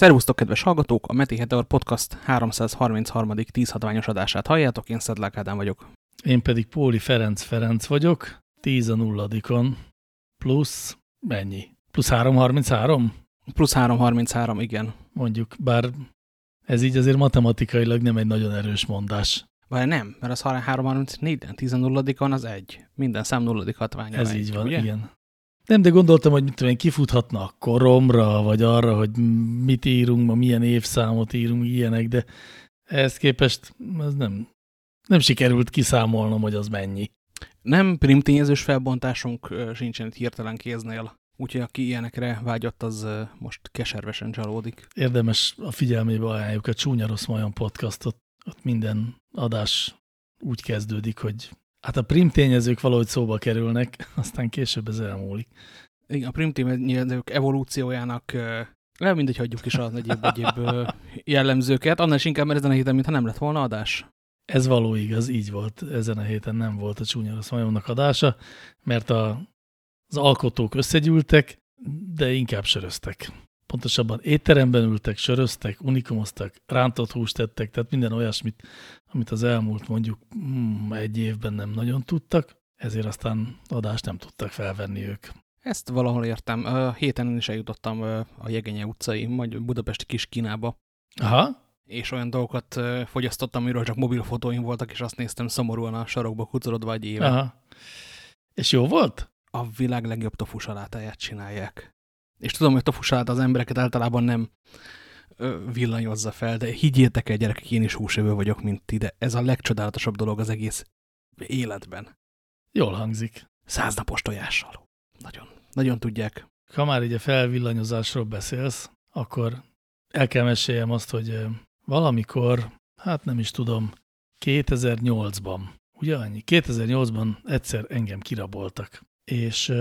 Szervusztok, kedves hallgatók! A Meti Heteor Podcast 333. 10 hatványos adását halljátok, én Szedlák Ádám vagyok. Én pedig Póli Ferenc Ferenc vagyok, 10 a nulladikon, plusz mennyi? Plusz 333? Plusz 333, igen. Mondjuk, bár ez így azért matematikailag nem egy nagyon erős mondás. Vagy nem, mert az 334, 10 a nulladikon az egy. Minden szám nulladik hatványa. Ez egy, így van, ugye? igen. Nem, de gondoltam, hogy mit tudom én, kifuthatna a koromra, vagy arra, hogy mit írunk ma, milyen évszámot írunk, ilyenek, de ehhez képest ez nem, nem sikerült kiszámolnom, hogy az mennyi. Nem primtényezős felbontásunk sincsen itt hirtelen kéznél. Úgyhogy aki ilyenekre vágyott, az most keservesen csalódik. Érdemes a figyelmébe ajánljuk a Csúnya Rossz Majon podcastot. Ott minden adás úgy kezdődik, hogy hát a primtényezők valahogy szóba kerülnek, aztán később ez elmúlik. Igen, a primtényezők evolúciójának ö, nem mindegy, hagyjuk is az egyéb, egyéb jellemzőket. Annál is inkább, mert ezen a héten, mintha nem lett volna adás. Ez való igaz, így volt. Ezen a héten nem volt a Csúnya Rossz Majonnak adása, mert a, az alkotók összegyűltek, de inkább söröztek. Pontosabban étteremben ültek, söröztek, unikumoztak, rántott húst tettek, tehát minden olyasmit, amit az elmúlt mondjuk hmm, egy évben nem nagyon tudtak, ezért aztán adást nem tudtak felvenni ők. Ezt valahol értem. A héten is eljutottam a Jegenye utcai, vagy budapesti kis Kínába, Aha, és olyan dolgokat fogyasztottam, amiről csak mobilfotóim voltak, és azt néztem szomorúan a sarokba kucorodva egy éve. aha. És jó volt? A világ legjobb tofu salátáját csinálják. És tudom, hogy tofu salát az embereket általában nem villanyozza fel, de higgyétek el, gyerekek, én is húsevő vagyok, mint ti, de ez a legcsodálatosabb dolog az egész életben. Jól hangzik. Száznapos tojással. Nagyon, nagyon tudják. Ha már így a felvillanyozásról beszélsz, akkor el kell meséljem azt, hogy valamikor, hát nem is tudom, 2008-ban, ugye annyi? 2008-ban egyszer engem kiraboltak, és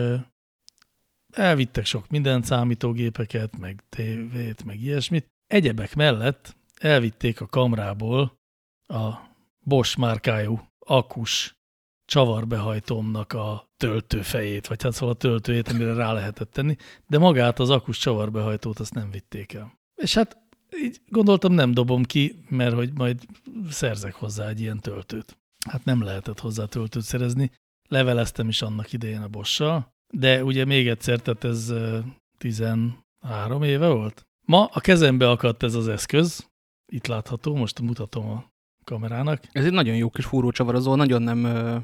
elvittek sok mindent, számítógépeket, meg tévét, meg ilyesmit. Egyebek mellett elvitték a kamrából a Bosch márkájú akus csavarbehajtómnak a töltőfejét, vagy hát szóval a töltőjét, amire rá lehetett tenni, de magát az akus csavarbehajtót azt nem vitték el. És hát így gondoltam nem dobom ki, mert hogy majd szerzek hozzá egy ilyen töltőt. Hát nem lehetett hozzá töltőt szerezni. Leveleztem is annak idején a bossal, de ugye még egyszer, tehát ez ö, 13 éve volt. Ma a kezembe akadt ez az eszköz, itt látható, most mutatom a kamerának. Ez egy nagyon jó kis fúrócsavarozó, nagyon nem ö,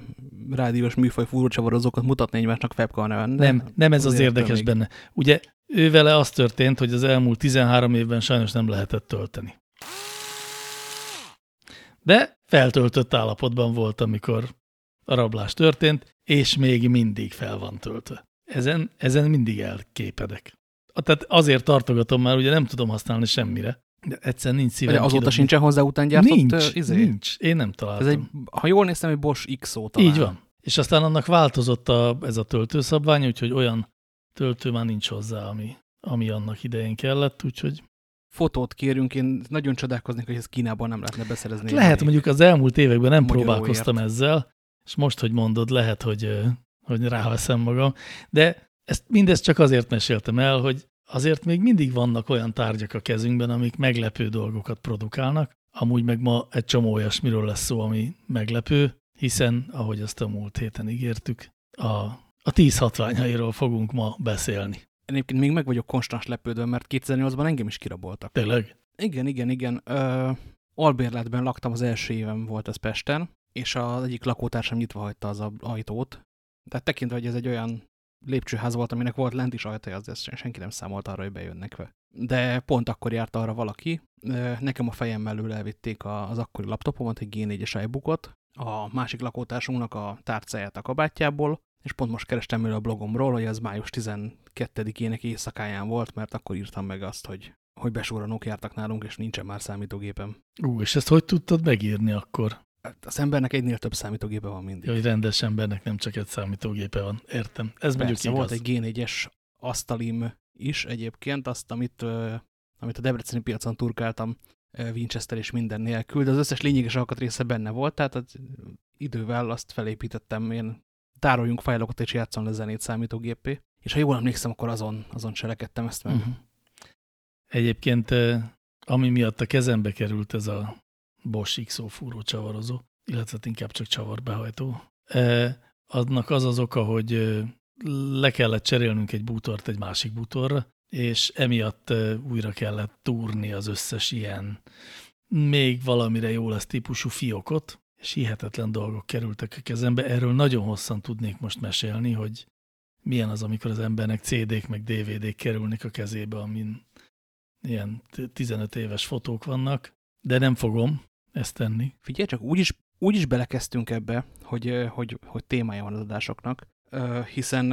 rádiós műfaj fúrócsavarozókat mutatni egymásnak de Nem, nem ez az azért érdekes még. benne. Ugye ő vele az történt, hogy az elmúlt 13 évben sajnos nem lehetett tölteni. De feltöltött állapotban volt, amikor a rablás történt, és még mindig fel van töltve. Ezen, ezen mindig elképedek. Tehát azért tartogatom már, ugye nem tudom használni semmire, de egyszerűen nincs szívem De azóta kidobni. sincsen hozzá után gyártott nincs, izé? nincs. Én nem Ez találtam. egy, ha jól néztem, egy Bosch XO talán. Így van. És aztán annak változott a, ez a töltőszabvány, úgyhogy olyan töltő már nincs hozzá, ami, ami annak idején kellett, úgyhogy Fotót kérünk, én nagyon csodálkoznék, hogy ezt Kínában nem lehetne beszerezni. lehet mondjuk az elmúlt években nem próbálkoztam ezzel, és most, hogy mondod, lehet, hogy, hogy ráveszem magam, de ezt mindezt csak azért meséltem el, hogy azért még mindig vannak olyan tárgyak a kezünkben, amik meglepő dolgokat produkálnak, amúgy meg ma egy csomó olyasmiről lesz szó, ami meglepő, hiszen, ahogy azt a múlt héten ígértük, a, a tíz hatványairól fogunk ma beszélni. Én egyébként még meg vagyok konstans lepődve, mert 2008-ban engem is kiraboltak. Tényleg? Igen, igen, igen. Ö, albérletben laktam az első évem volt ez Pesten, és az egyik lakótársam nyitva hagyta az ajtót. Tehát tekintve, hogy ez egy olyan lépcsőház volt, aminek volt lent is ajtaja, az ezt senki nem számolt arra, hogy bejönnek be. De pont akkor járt arra valaki. Nekem a fejem mellől elvitték az akkori laptopomat, egy G4-es iBookot, a másik lakótársunknak a tárcáját a kabátjából, és pont most kerestem el a blogomról, hogy ez május 12-ének éjszakáján volt, mert akkor írtam meg azt, hogy hogy besúranók jártak nálunk, és nincsen már számítógépem. Ú, és ezt hogy tudtad megírni akkor? Hát Az embernek egynél több számítógépe van mindig. Ja, hogy rendes embernek nem csak egy számítógépe van. Értem. Ez mondjuk Persze, igaz. volt egy G4-es asztalim is egyébként, azt, amit, amit a Debreceni piacon turkáltam Winchester és minden nélkül, de az összes lényeges alkatrésze benne volt, tehát az idővel azt felépítettem, én tároljunk fájlokat és játszom le zenét számítógépé, és ha jól emlékszem, akkor azon, azon cselekedtem ezt meg. Uh -huh. Egyébként, ami miatt a kezembe került ez a Bosch XO fúró csavarozó, illetve inkább csak csavarbehajtó, annak az az oka, hogy le kellett cserélnünk egy bútort egy másik bútorra, és emiatt újra kellett túrni az összes ilyen még valamire jó lesz típusú fiókot, és hihetetlen dolgok kerültek a kezembe. Erről nagyon hosszan tudnék most mesélni, hogy milyen az, amikor az embernek CD-k meg DVD-k kerülnek a kezébe, amin ilyen 15 éves fotók vannak, de nem fogom ezt tenni. Figyelj, csak úgy is, úgy is belekezdtünk ebbe, hogy, hogy, hogy témája van az adásoknak, hiszen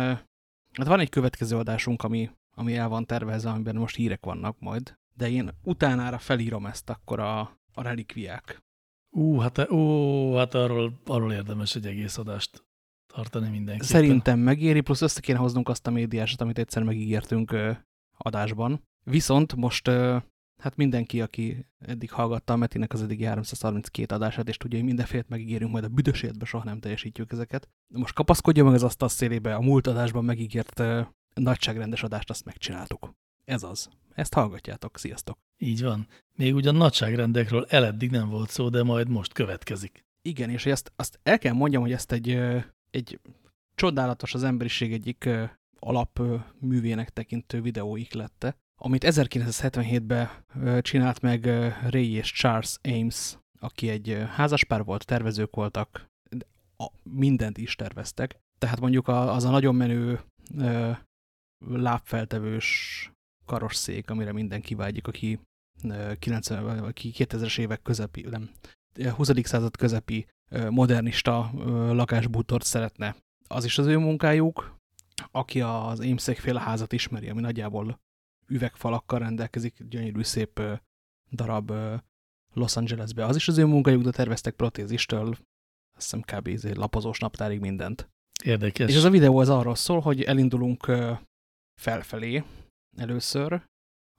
hát van egy következő adásunk, ami, ami el van tervezve, amiben most hírek vannak majd, de én utánára felírom ezt akkor a, a relikviák. Ú, hát, ó, hát arról, arról érdemes egy egész adást tartani mindenképpen. Szerintem megéri, plusz össze kéne hoznunk azt a médiásat, amit egyszer megígértünk ö, adásban. Viszont most ö, hát mindenki, aki eddig hallgatta a Metinek az eddig 332 adását, és tudja, hogy mindenfélet megígérünk, majd a büdös életben soha nem teljesítjük ezeket. Most kapaszkodja meg az asztal szélébe, a múlt adásban megígért ö, nagyságrendes adást, azt megcsináltuk. Ez az. Ezt hallgatjátok. Sziasztok! Így van. Még ugyan nagyságrendekről eleddig nem volt szó, de majd most következik. Igen, és ezt, azt el kell mondjam, hogy ezt egy, egy csodálatos az emberiség egyik alapművének tekintő videó iklette, amit 1977-ben csinált meg Ray és Charles Ames, aki egy házaspár volt, tervezők voltak, mindent is terveztek. Tehát mondjuk az a nagyon menő lábfeltevős karosszék, amire mindenki vágyik, aki 90, aki 2000-es évek közepi, nem, 20. század közepi modernista lakásbútort szeretne. Az is az ő munkájuk, aki az féle házat ismeri, ami nagyjából üvegfalakkal rendelkezik, gyönyörű szép darab Los Angelesbe. Az is az ő munkájuk, de terveztek protézistől, azt hiszem kb. Izé lapozós naptárig mindent. Érdekes. És ez a videó az arról szól, hogy elindulunk felfelé először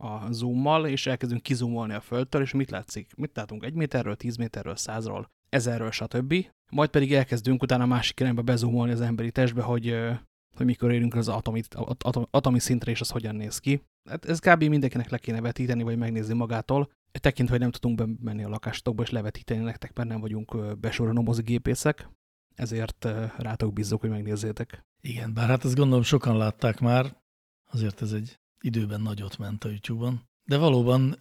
a zoommal, és elkezdünk kizumolni a földtől, és mit látszik? Mit látunk? Egy méterről, tíz méterről, százról, ezerről, stb. Majd pedig elkezdünk utána a másik irányba bezumolni az emberi testbe, hogy, hogy mikor érünk az atomi, atom, atomi szintre, és az hogyan néz ki. Hát ez kb. mindenkinek le kéne vetíteni, vagy megnézni magától. Tekintve, hogy nem tudunk bemenni a lakásokba, és levetíteni nektek, mert nem vagyunk besoronomozi gépészek. Ezért rátok bízzuk, hogy megnézzétek. Igen, bár hát ezt gondolom sokan látták már, azért ez egy időben nagyot ment a YouTube-on. De valóban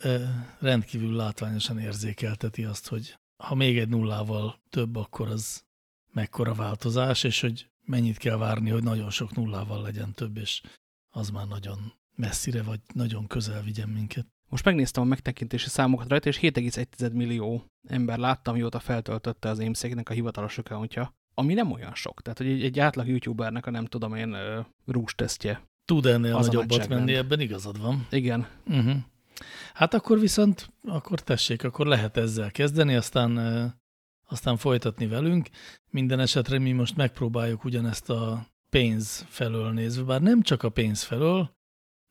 rendkívül látványosan érzékelteti azt, hogy ha még egy nullával több, akkor az mekkora változás, és hogy mennyit kell várni, hogy nagyon sok nullával legyen több, és az már nagyon messzire, vagy nagyon közel vigyen minket. Most megnéztem a megtekintési számokat rajta, és 7,1 millió ember látta, mióta feltöltötte az émszéknek a hivatalos accountja, ami nem olyan sok. Tehát, hogy egy, egy átlag youtubernek a nem tudom én rústesztje tud ennél az nagyobbat menni, ebben igazad van. Igen. Uh -huh. Hát akkor viszont, akkor tessék, akkor lehet ezzel kezdeni, aztán, aztán folytatni velünk. Minden esetre mi most megpróbáljuk ugyanezt a pénz felől nézve, bár nem csak a pénz felől,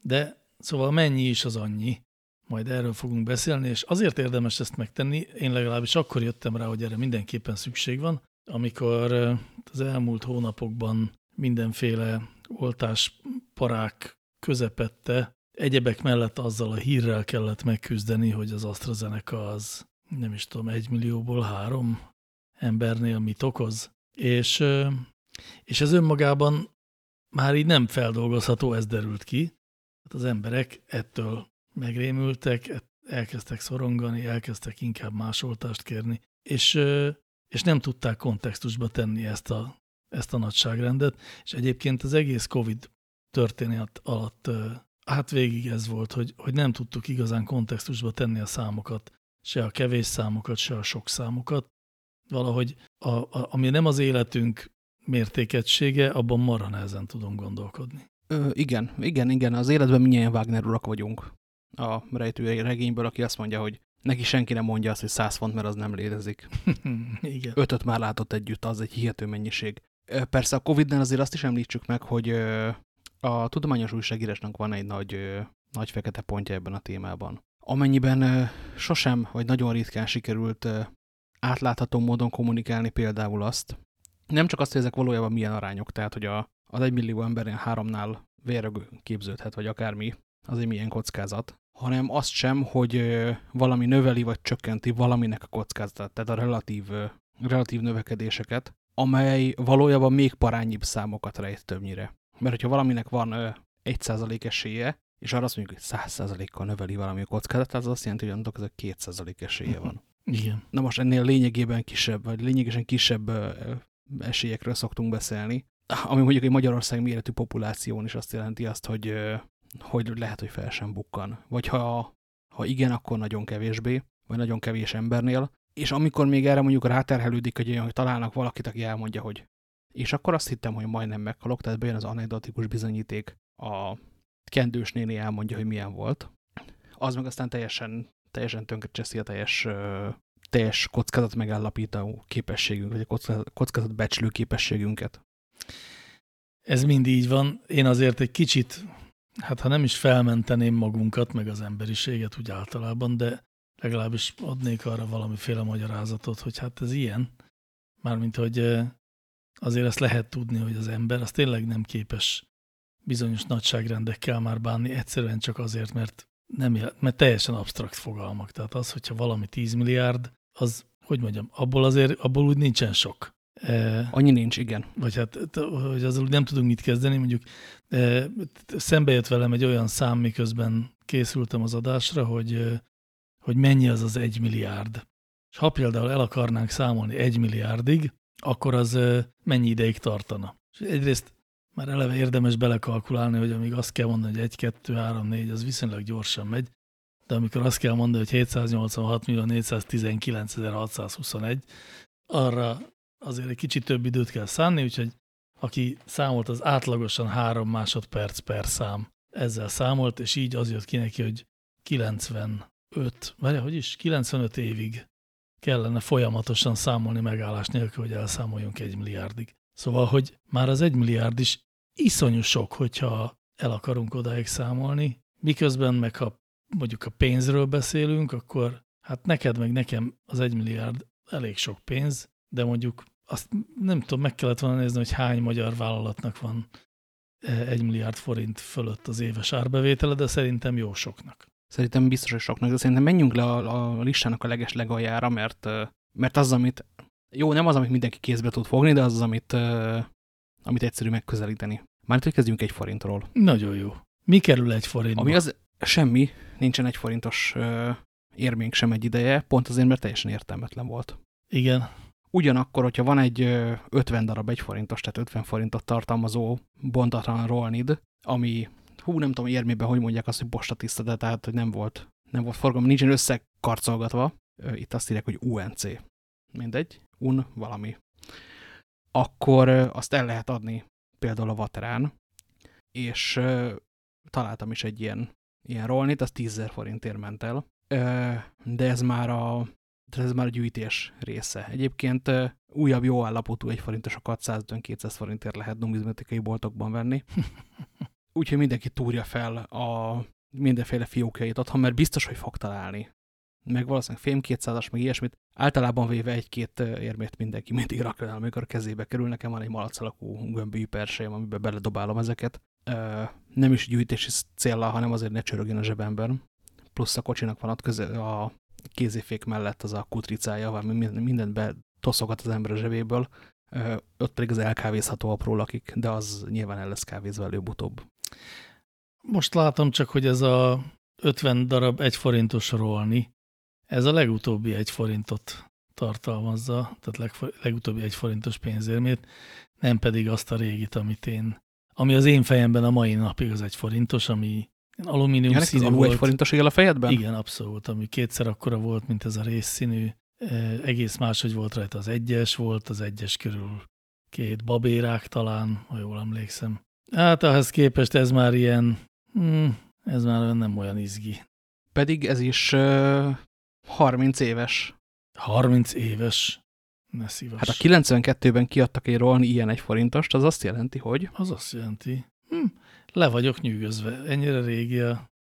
de szóval mennyi is az annyi. Majd erről fogunk beszélni, és azért érdemes ezt megtenni, én legalábbis akkor jöttem rá, hogy erre mindenképpen szükség van, amikor az elmúlt hónapokban mindenféle oltásparák közepette, egyebek mellett azzal a hírrel kellett megküzdeni, hogy az AstraZeneca az nem is tudom, egy millióból három embernél mit okoz. És, és ez önmagában már így nem feldolgozható, ez derült ki. Hát az emberek ettől megrémültek, elkezdtek szorongani, elkezdtek inkább más oltást kérni, és, és nem tudták kontextusba tenni ezt a ezt a nagyságrendet, és egyébként az egész Covid történet alatt hát végig ez volt, hogy, hogy nem tudtuk igazán kontextusba tenni a számokat, se a kevés számokat, se a sok számokat. Valahogy, a, a, ami nem az életünk mértékegysége, abban marha nehezen tudunk gondolkodni. Ö, igen, igen, igen. Az életben minnyien Wagner urak vagyunk a rejtő regényből, aki azt mondja, hogy neki senki nem mondja azt, hogy száz font, mert az nem létezik. igen. Ötöt már látott együtt, az egy hihető mennyiség. Persze a Covid-nál azért azt is említsük meg, hogy a tudományos újságírásnak van egy nagy, nagy fekete pontja ebben a témában. Amennyiben sosem, vagy nagyon ritkán sikerült átlátható módon kommunikálni például azt, nem csak azt, hogy ezek valójában milyen arányok, tehát hogy a, az egy millió emberen háromnál vérög képződhet, vagy akármi, az egy milyen kockázat, hanem azt sem, hogy valami növeli vagy csökkenti valaminek a kockázatát, tehát a relatív, relatív növekedéseket, amely valójában még parányibb számokat rejt többnyire. Mert hogyha valaminek van 1% esélye, és arra azt mondjuk, hogy 100%-kal növeli valami a kockázatát, az azt jelenti, hogy annak ez a 2% esélye van. Igen. Na most ennél lényegében kisebb, vagy lényegesen kisebb esélyekről szoktunk beszélni, ami mondjuk egy Magyarország méretű populáción is azt jelenti azt, hogy, hogy lehet, hogy fel sem bukkan. Vagy ha, ha igen, akkor nagyon kevésbé, vagy nagyon kevés embernél. És amikor még erre mondjuk ráterhelődik, hogy, olyan, hogy találnak valakit, aki elmondja, hogy és akkor azt hittem, hogy majdnem meghalok, tehát bejön az anekdotikus bizonyíték, a kendős néni elmondja, hogy milyen volt. Az meg aztán teljesen, teljesen tönkrecseszi a teljes, teljes kockázat megállapító képességünk, vagy a kockázat becslő képességünket. Ez mind így van. Én azért egy kicsit, hát ha nem is felmenteném magunkat, meg az emberiséget úgy általában, de legalábbis adnék arra valamiféle magyarázatot, hogy hát ez ilyen. Mármint, hogy azért ezt lehet tudni, hogy az ember az tényleg nem képes bizonyos nagyságrendekkel már bánni, egyszerűen csak azért, mert, nem, mert teljesen absztrakt fogalmak. Tehát az, hogyha valami 10 milliárd, az, hogy mondjam, abból azért, abból úgy nincsen sok. E, Annyi nincs, igen. Vagy hát, hogy azzal nem tudunk mit kezdeni, mondjuk e, szembe jött velem egy olyan szám, miközben készültem az adásra, hogy, e, hogy mennyi az az egy milliárd. És ha például el akarnánk számolni egy milliárdig, akkor az mennyi ideig tartana. És egyrészt már eleve érdemes belekalkulálni, hogy amíg azt kell mondani, hogy 1, 2, 3, 4, az viszonylag gyorsan megy, de amikor azt kell mondani, hogy 786 millió 419 621, arra azért egy kicsit több időt kell szánni, úgyhogy aki számolt, az átlagosan 3 másodperc per szám ezzel számolt, és így az jött ki neki, hogy 95, várja, hogy is? 95 évig kellene folyamatosan számolni megállás nélkül, hogy elszámoljunk egy milliárdig. Szóval, hogy már az egy milliárd is iszonyú sok, hogyha el akarunk odáig számolni, miközben meg ha mondjuk a pénzről beszélünk, akkor hát neked meg nekem az egy milliárd elég sok pénz, de mondjuk azt nem tudom, meg kellett volna nézni, hogy hány magyar vállalatnak van eh, egy milliárd forint fölött az éves árbevétele, de szerintem jó soknak. Szerintem biztos, hogy soknak, de szerintem menjünk le a, a listának a leges legaljára, mert, mert az, amit, jó, nem az, amit mindenki kézbe tud fogni, de az, az amit, amit egyszerű megközelíteni. Már hogy kezdjünk egy forintról. Nagyon jó. Mi kerül egy forintba? Ami az semmi, nincsen egy forintos érménk sem egy ideje, pont azért, mert teljesen értelmetlen volt. Igen. Ugyanakkor, hogyha van egy 50 darab egy forintos, tehát 50 forintot tartalmazó bontatlan rollnid, ami hú, nem tudom érmében, hogy mondják azt, hogy postatiszta, de tehát, hogy nem volt, nem volt forgalom, nincsen összekarcolgatva. Itt azt írják, hogy UNC. Mindegy, UN valami. Akkor azt el lehet adni például a Vaterán, és találtam is egy ilyen, ilyen rollnit, az 10 forintért ment el. De ez már a ez már a gyűjtés része. Egyébként újabb jó állapotú egy forintosokat 150-200 forintért lehet numizmatikai boltokban venni. úgyhogy mindenki túrja fel a mindenféle fiókjait otthon, mert biztos, hogy fog találni. Meg valószínűleg fém 200-as, meg ilyesmit. Általában véve egy-két érmét mindenki mindig rak el, amikor kezébe kerül. Nekem van egy malac alakú gömbű persejem, amiben beledobálom ezeket. Nem is gyűjtési célra, hanem azért ne csörögjön a zsebemben. Plusz a kocsinak van ott köze, a kézifék mellett az a kutricája, ami mindent betoszogat az ember a zsebéből, ott pedig az elkávézható apró lakik, de az nyilván el lesz kávézva előbb-utóbb. Most látom csak, hogy ez a 50 darab egy forintos rolni, ez a legutóbbi egy forintot tartalmazza, tehát legutóbbi egy forintos pénzérmét, nem pedig azt a régit, amit én, ami az én fejemben a mai napig az egy forintos, ami alumínium ja, színű volt. egy forintos él a fejedben? Igen, abszolút, ami kétszer akkora volt, mint ez a részszínű, egész máshogy volt rajta az egyes, volt az egyes körül két babérák talán, ha jól emlékszem. Hát ahhoz képest ez már ilyen, hmm, ez már nem olyan izgi. Pedig ez is 30 éves. 30 éves? Ne szívas. Hát a 92-ben kiadtak egy rolni ilyen egy forintost, az azt jelenti, hogy? Az azt jelenti. Hm, le vagyok nyűgözve. Ennyire régi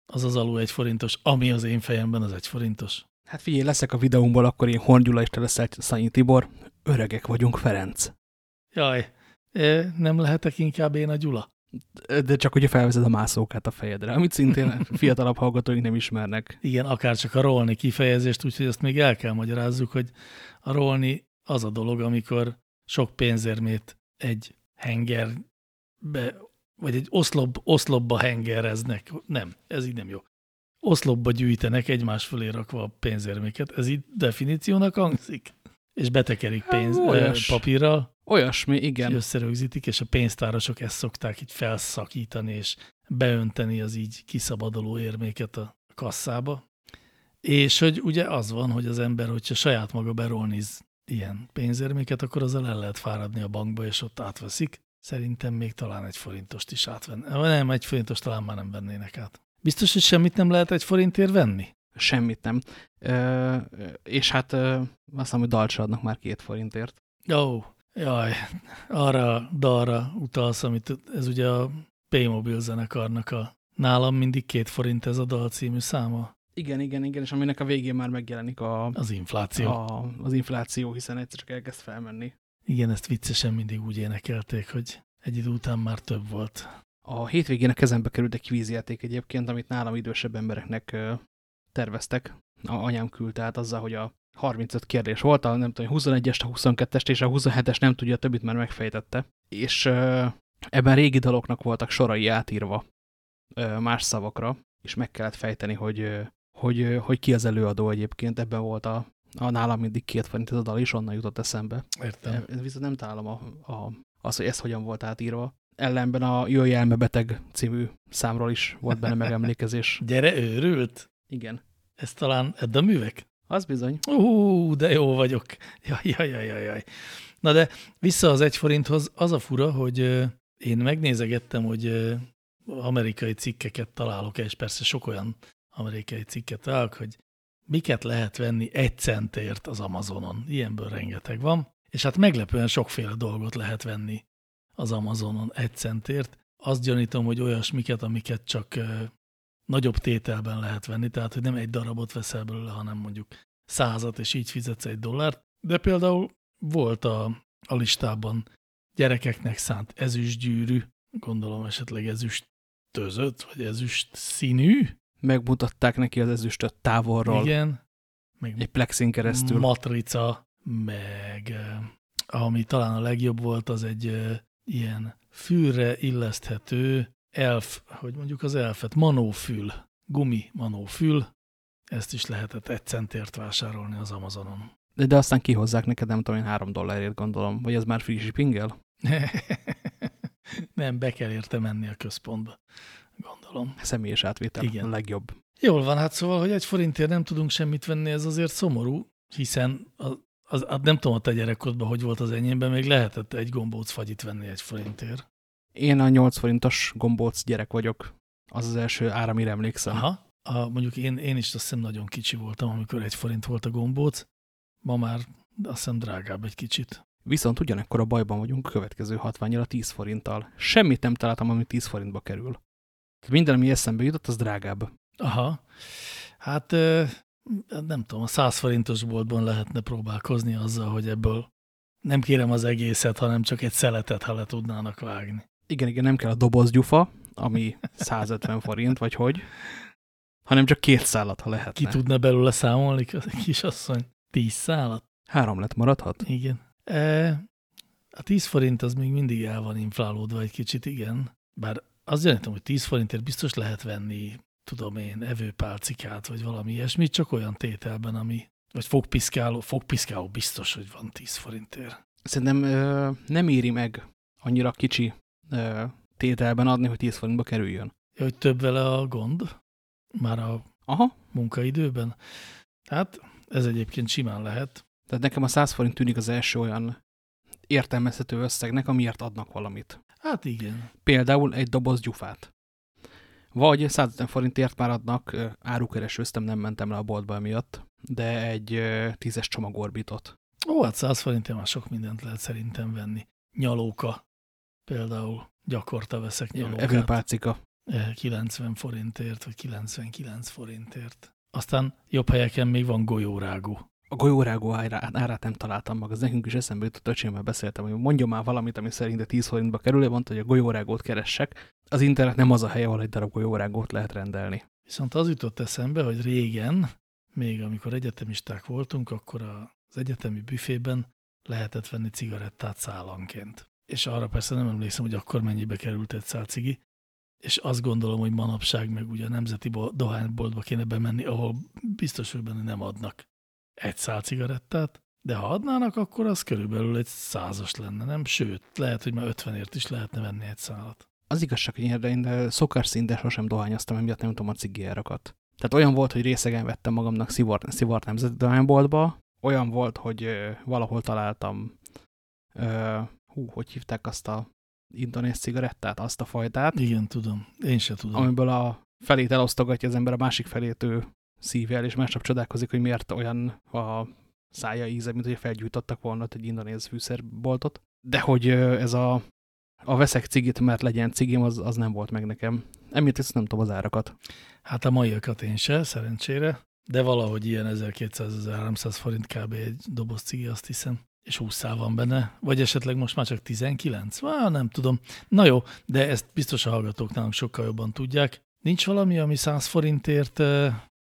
az az alul egy forintos, ami az én fejemben az egy forintos. Hát figyelj, leszek a videómból, akkor én Horn és te leszel Szanyi Tibor. Öregek vagyunk, Ferenc. Jaj, nem lehetek inkább én a Gyula? De csak hogyha felveszed a mászókát a fejedre, amit szintén fiatalabb hallgatóink nem ismernek. Igen, akár csak a rolni kifejezést, úgyhogy ezt még el kell magyarázzuk, hogy a rolni az a dolog, amikor sok pénzérmét egy hengerbe, vagy egy oszlob, oszlopba hengereznek. Nem, ez így nem jó. Oszlopba gyűjtenek egymás fölé rakva a pénzérméket. Ez így definíciónak hangzik? És betekerik pénz, Olyas. papírral. Olyasmi, igen. És összerögzítik, és a pénztárosok ezt szokták így felszakítani, és beönteni az így kiszabaduló érméket a kasszába. És hogy ugye az van, hogy az ember, hogyha saját maga berolniz ilyen pénzérméket, akkor azzal el lehet fáradni a bankba, és ott átveszik. Szerintem még talán egy forintost is átvenni. Nem, egy forintost talán már nem vennének át. Biztos, hogy semmit nem lehet egy forintért venni? Semmit nem. Ö, és hát ö, azt hiszem, hogy dalt adnak már két forintért. Ó, oh, jaj, arra dalra utalsz, amit ez ugye a P-Mobile zenekarnak a nálam mindig két forint ez a dal című száma. Igen, igen, igen, és aminek a végén már megjelenik a, az infláció. A, az infláció, hiszen egyszer csak elkezd felmenni. Igen, ezt viccesen mindig úgy énekelték, hogy egy idő után már több volt. A hétvégén a kezembe került egy kvízjáték egyébként, amit nálam idősebb embereknek terveztek. A anyám küldte át azzal, hogy a 35 kérdés volt, a nem tudom, 21-est, a 22-est és a 27-es nem tudja, a többit már megfejtette. És ebben régi daloknak voltak sorai átírva más szavakra, és meg kellett fejteni, hogy, hogy, hogy ki az előadó egyébként. Ebben volt a, a nálam mindig két forint ez a dal is, onnan jutott eszembe. Értem. Viszont nem találom a, a, az, hogy ez hogyan volt átírva. Ellenben a Jöjj elme beteg című számról is volt benne megemlékezés. Gyere, őrült? Igen. Ez talán Edda művek? Az bizony. Ú, de jó vagyok. Jaj, jaj, jaj, jaj. Na de vissza az egy forinthoz, az a fura, hogy én megnézegettem, hogy amerikai cikkeket találok, és persze sok olyan amerikai cikket találok, hogy miket lehet venni egy centért az Amazonon. Ilyenből rengeteg van. És hát meglepően sokféle dolgot lehet venni az Amazonon egy centért. Azt gyanítom, hogy olyasmiket, amiket csak nagyobb tételben lehet venni, tehát hogy nem egy darabot veszel belőle, hanem mondjuk százat, és így fizetsz egy dollárt. De például volt a, a listában gyerekeknek szánt ezüstgyűrű, gondolom esetleg ezüst tözött, vagy ezüst színű. Megmutatták neki az ezüstöt távolról. Igen. Meg egy plexin keresztül. Matrica, meg ami talán a legjobb volt, az egy ilyen fülre illeszthető elf, hogy mondjuk az elfet, manófül, gumi manófül, ezt is lehetett egy centért vásárolni az Amazonon. De, de aztán kihozzák neked, nem tudom én, három dollárért gondolom, vagy ez már free shipping-el? nem, be kell érte menni a központba, gondolom. Személyes átvétel, Igen. a legjobb. Jól van, hát szóval, hogy egy forintért nem tudunk semmit venni, ez azért szomorú, hiszen az, az, az nem tudom, a te gyerekkodban hogy volt az enyémben, még lehetett egy gombóc fagyit venni egy forintért. Én a 8 forintos gombóc gyerek vagyok. Az az első ára, amire emlékszem. Aha. A, mondjuk én, én is azt hiszem nagyon kicsi voltam, amikor egy forint volt a gombóc. Ma már azt hiszem drágább egy kicsit. Viszont ugyanekkor a bajban vagyunk a következő hatványjal a 10 forinttal. Semmit nem találtam, ami 10 forintba kerül. Minden, ami eszembe jutott, az drágább. Aha. Hát nem tudom, a 100 forintos boltban lehetne próbálkozni azzal, hogy ebből nem kérem az egészet, hanem csak egy szeletet, ha le tudnának vágni. Igen, igen, nem kell a dobozgyufa, ami 150 forint, vagy hogy, hanem csak két szállat, ha lehetne. Ki tudna belőle számolni, kisasszony? Tíz szállat? Három lett maradhat? Igen. E, a 10 forint az még mindig el van inflálódva egy kicsit, igen. Bár azt gyanítom, hogy 10 forintért biztos lehet venni, tudom én, evőpálcikát, vagy valami ilyesmit, csak olyan tételben, ami, vagy fogpiszkáló, fogpiszkáló biztos, hogy van 10 forintért. Szerintem ö, nem éri meg annyira kicsi tételben adni, hogy 10 forintba kerüljön. Ja, hogy több vele a gond? Már a Aha. munkaidőben? Hát ez egyébként simán lehet. Tehát nekem a 100 forint tűnik az első olyan értelmezhető összegnek, amiért adnak valamit. Hát igen. Például egy doboz gyufát. Vagy 150 forintért már adnak, árukeresőztem, nem mentem le a boltba miatt, de egy tízes csomagorbitot. Ó, hát 100 forintért már sok mindent lehet szerintem venni. Nyalóka például gyakorta veszek nyalókát. Evőpálcika. 90 forintért, vagy 99 forintért. Aztán jobb helyeken még van golyórágú. A golyórágó árát, nem találtam meg, az nekünk is eszembe jutott, öcsémmel beszéltem, hogy mondjon már valamit, ami szerint 10 forintba kerül, mondta, hogy a golyórágót keressek. Az internet nem az a hely, ahol egy darab golyórágót lehet rendelni. Viszont az jutott eszembe, hogy régen, még amikor egyetemisták voltunk, akkor az egyetemi büfében lehetett venni cigarettát szállanként. És arra persze nem emlékszem, hogy akkor mennyibe került egy szál cigi, és azt gondolom, hogy manapság meg ugye a nemzeti dohányboltba kéne bemenni, ahol biztos, hogy benne nem adnak egy szál cigarettát, de ha adnának, akkor az körülbelül egy százas lenne, nem? Sőt, lehet, hogy már ötvenért is lehetne venni egy szálat. Az igazság, hogy én de szokárszinte sosem dohányoztam, emiatt nem tudom a cigiárakat. Tehát olyan volt, hogy részegen vettem magamnak szivart, szivart nemzeti dohányboltba, olyan volt, hogy valahol találtam, hú, hogy hívták azt a indonész cigarettát, azt a fajtát. Igen, tudom. Én se tudom. Amiből a felét elosztogatja az ember, a másik felét ő szívja el, és másnap csodálkozik, hogy miért olyan a szája íze, mint hogy felgyújtottak volna egy indonéz fűszerboltot. De hogy ez a, a veszek cigit, mert legyen cigim, az, az nem volt meg nekem. Emiatt ezt nem tudom az árakat. Hát a maiakat én se, szerencsére. De valahogy ilyen 1200-1300 forint kb. egy doboz cigi, azt hiszem és 20 szál van benne, vagy esetleg most már csak 19? Vá, nem tudom. Na jó, de ezt biztos a hallgatók nálunk sokkal jobban tudják. Nincs valami, ami 100 forintért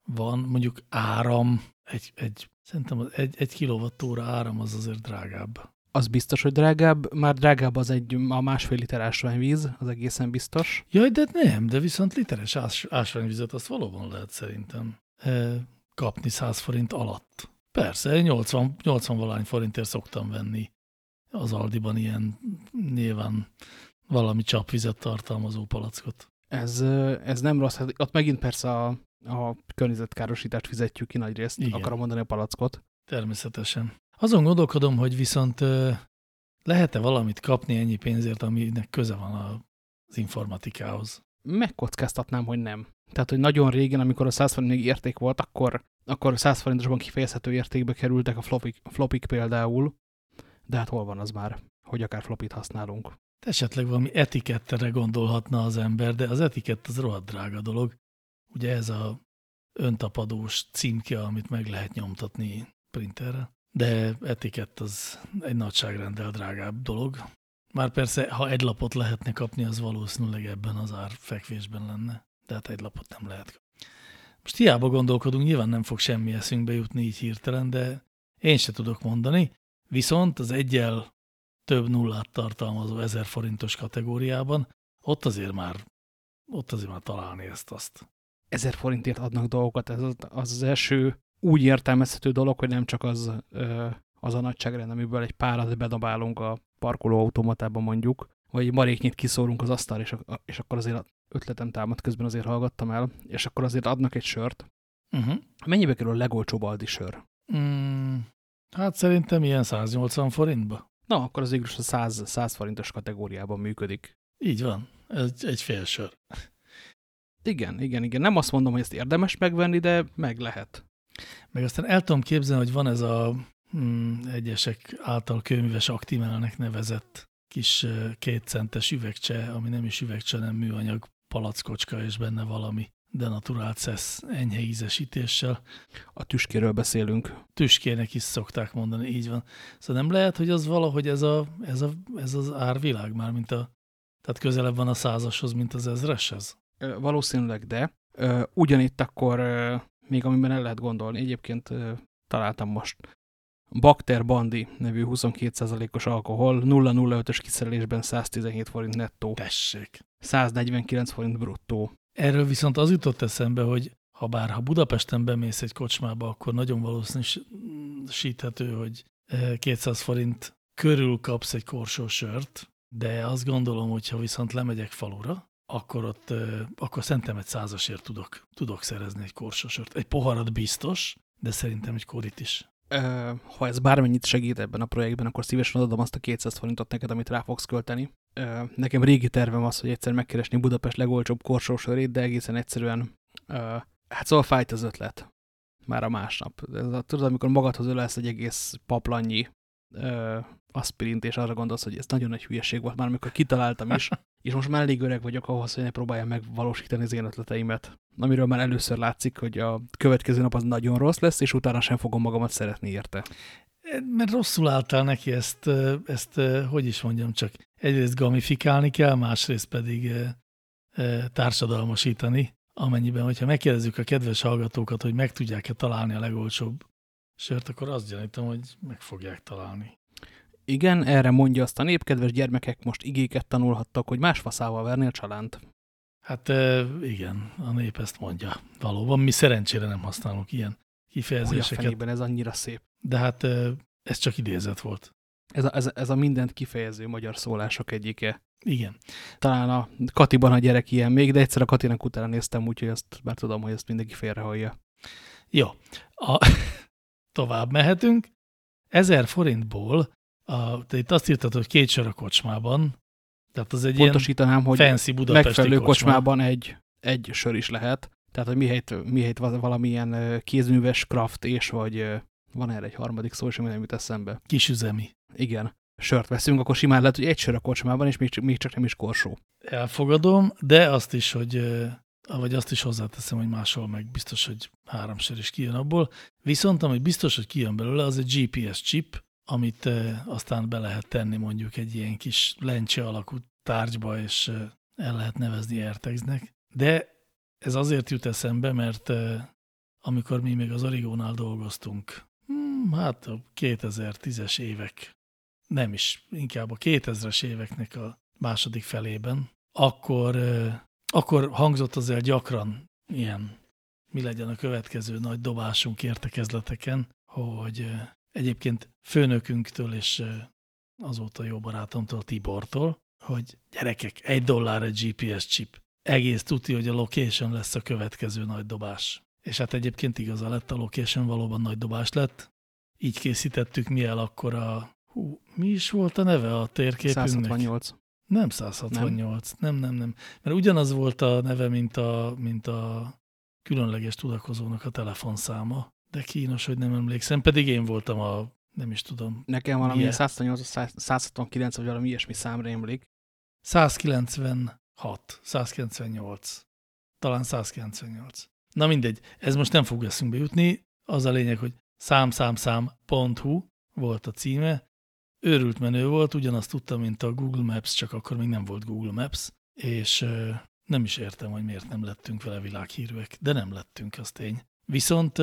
van, mondjuk áram, egy, egy szerintem egy, egy kilovattóra áram az azért drágább. Az biztos, hogy drágább, már drágább az egy a másfél liter ásványvíz, az egészen biztos. Jaj, de nem, de viszont literes ás, ásványvizet azt valóban lehet szerintem kapni 100 forint alatt. Persze, 80, 80 valány forintért szoktam venni az Aldiban ilyen nyilván valami csapvizet tartalmazó palackot. Ez, ez nem rossz, hát ott megint persze a, a környezetkárosítást fizetjük ki nagy részt, Igen. akarom mondani a palackot. Természetesen. Azon gondolkodom, hogy viszont lehet-e valamit kapni ennyi pénzért, aminek köze van az informatikához? Megkockáztatnám, hogy nem. Tehát, hogy nagyon régen, amikor a 100 forint még érték volt, akkor, akkor 100 forintosban kifejezhető értékbe kerültek a flopik, flopik például, de hát hol van az már, hogy akár flopit használunk. Esetleg valami etikettere gondolhatna az ember, de az etikett az rohadt drága dolog. Ugye ez a öntapadós címke, amit meg lehet nyomtatni printerre. De etikett az egy nagyságrendel drágább dolog. Már persze, ha egy lapot lehetne kapni, az valószínűleg ebben az árfekvésben lenne de hát egy lapot nem lehet. Most hiába gondolkodunk, nyilván nem fog semmi eszünkbe jutni így hirtelen, de én se tudok mondani. Viszont az egyel több nullát tartalmazó 1000 forintos kategóriában, ott azért már, ott azért már találni ezt-azt. 1000 forintért adnak dolgokat, ez az, az első úgy értelmezhető dolog, hogy nem csak az, az a nagyságrend, amiből egy párat bedobálunk a parkolóautomatába mondjuk, vagy maréknyit kiszórunk az asztal, és, és akkor azért ötletem támad, közben azért hallgattam el, és akkor azért adnak egy sört. Uh -huh. Mennyibe kerül a legolcsóbb Aldi sör? Mm, hát szerintem ilyen 180 forintba. Na, akkor az végül a 100, 100 forintos kategóriában működik. Így van, ez egy fél sör. Igen, igen, igen. Nem azt mondom, hogy ezt érdemes megvenni, de meg lehet. Meg aztán el tudom képzelni, hogy van ez a mm, egyesek által kőműves aktimálnek nevezett kis kétcentes üvegcse, ami nem is üvegcse, nem műanyag palackocska, és benne valami denaturált szesz enyhe ízesítéssel. A tüskéről beszélünk. Tüskének is szokták mondani, így van. Szóval nem lehet, hogy az valahogy ez, a, ez, a, ez az árvilág már, mint a, tehát közelebb van a százashoz, mint az ezreshez? Valószínűleg, de ugyanitt akkor még amiben el lehet gondolni, egyébként találtam most Bakter Bandi nevű 22%-os alkohol, 0,05-ös kiszerelésben 117 forint nettó. Tessék. 149 forint bruttó. Erről viszont az jutott eszembe, hogy ha bár ha Budapesten bemész egy kocsmába, akkor nagyon valószínűsíthető, hogy 200 eh, forint körül kapsz egy korsó sört, de azt gondolom, hogy ha viszont lemegyek falura, akkor ott, eh, akkor szerintem egy százasért tudok, tudok szerezni egy korsósört. Egy poharat biztos, de szerintem egy korit is ha ez bármennyit segít ebben a projektben, akkor szívesen adom azt a 200 forintot neked, amit rá fogsz költeni. Nekem régi tervem az, hogy egyszer megkeresni Budapest legolcsóbb korsósörét, de egészen egyszerűen, hát szóval fájt az ötlet. Már a másnap. Ez a, tudod, amikor magadhoz ölelsz egy egész paplannyi aspirint, és arra gondolsz, hogy ez nagyon nagy hülyeség volt már, amikor kitaláltam is, és most már elég öreg vagyok ahhoz, hogy ne próbáljam megvalósítani az én ötleteimet. Amiről már először látszik, hogy a következő nap az nagyon rossz lesz, és utána sem fogom magamat szeretni érte. Mert rosszul álltál neki ezt, ezt, hogy is mondjam, csak egyrészt gamifikálni kell, másrészt pedig társadalmasítani, amennyiben, hogyha megkérdezzük a kedves hallgatókat, hogy meg tudják-e találni a legolcsóbb sört, akkor azt gyanítom, hogy meg fogják találni. Igen, erre mondja azt a nép, kedves gyermekek, most igéket tanulhattak, hogy más faszával vernél csalánt. Hát igen, a nép ezt mondja. Valóban, mi szerencsére nem használunk ilyen kifejezéseket. Hogy a ez annyira szép. De hát ez csak idézet volt. Ez a, ez, ez a mindent kifejező magyar szólások egyike. Igen. Talán a Katiban a gyerek ilyen még, de egyszer a Katinak utána néztem, úgyhogy ezt már tudom, hogy ezt mindenki félrehallja. Jó. A, tovább mehetünk. Ezer forintból, a, te itt azt írtad, hogy két sor a kocsmában, tehát az egy Pontosítanám, hogy fancy budapesti megfelelő kocsma. kocsmában egy, egy sör is lehet. Tehát, hogy mihelyt, mihelyt valamilyen kézműves craft és vagy van erre egy harmadik szó, és nem jut eszembe. Kisüzemi. Igen. Sört veszünk, akkor simán lehet, hogy egy sör a kocsmában, és még még csak nem is korsó. Elfogadom, de azt is, hogy vagy azt is hozzáteszem, hogy máshol meg biztos, hogy három sör is kijön abból. Viszont ami biztos, hogy kijön belőle, az egy GPS chip, amit aztán be lehet tenni mondjuk egy ilyen kis lencse alakú tárgyba, és el lehet nevezni AirTagsnek. De ez azért jut eszembe, mert amikor mi még az Origónál dolgoztunk, hmm, hát a 2010-es évek, nem is, inkább a 2000-es éveknek a második felében, akkor, akkor hangzott azért gyakran ilyen, mi legyen a következő nagy dobásunk értekezleteken, hogy egyébként főnökünktől és azóta jó barátomtól, Tibortól, hogy gyerekek, egy dollár egy GPS chip. Egész tuti, hogy a location lesz a következő nagy dobás. És hát egyébként igaza lett, a location valóban nagy dobás lett. Így készítettük mi el akkor a... Hú, mi is volt a neve a térképünknek? 168. Nem 168, nem, nem, nem. nem. Mert ugyanaz volt a neve, mint a, mint a különleges tudakozónak a telefonszáma, de kínos, hogy nem emlékszem, pedig én voltam a, nem is tudom. Nekem valami 168, 169, vagy valami ilyesmi számra emlék. 196, 198, talán 198. Na mindegy, ez most nem fog eszünkbe jutni. Az a lényeg, hogy számszámszám.hu volt a címe. Őrült menő volt, ugyanazt tudtam, mint a Google Maps, csak akkor még nem volt Google Maps, és nem is értem, hogy miért nem lettünk vele világhírűek, de nem lettünk, az tény. Viszont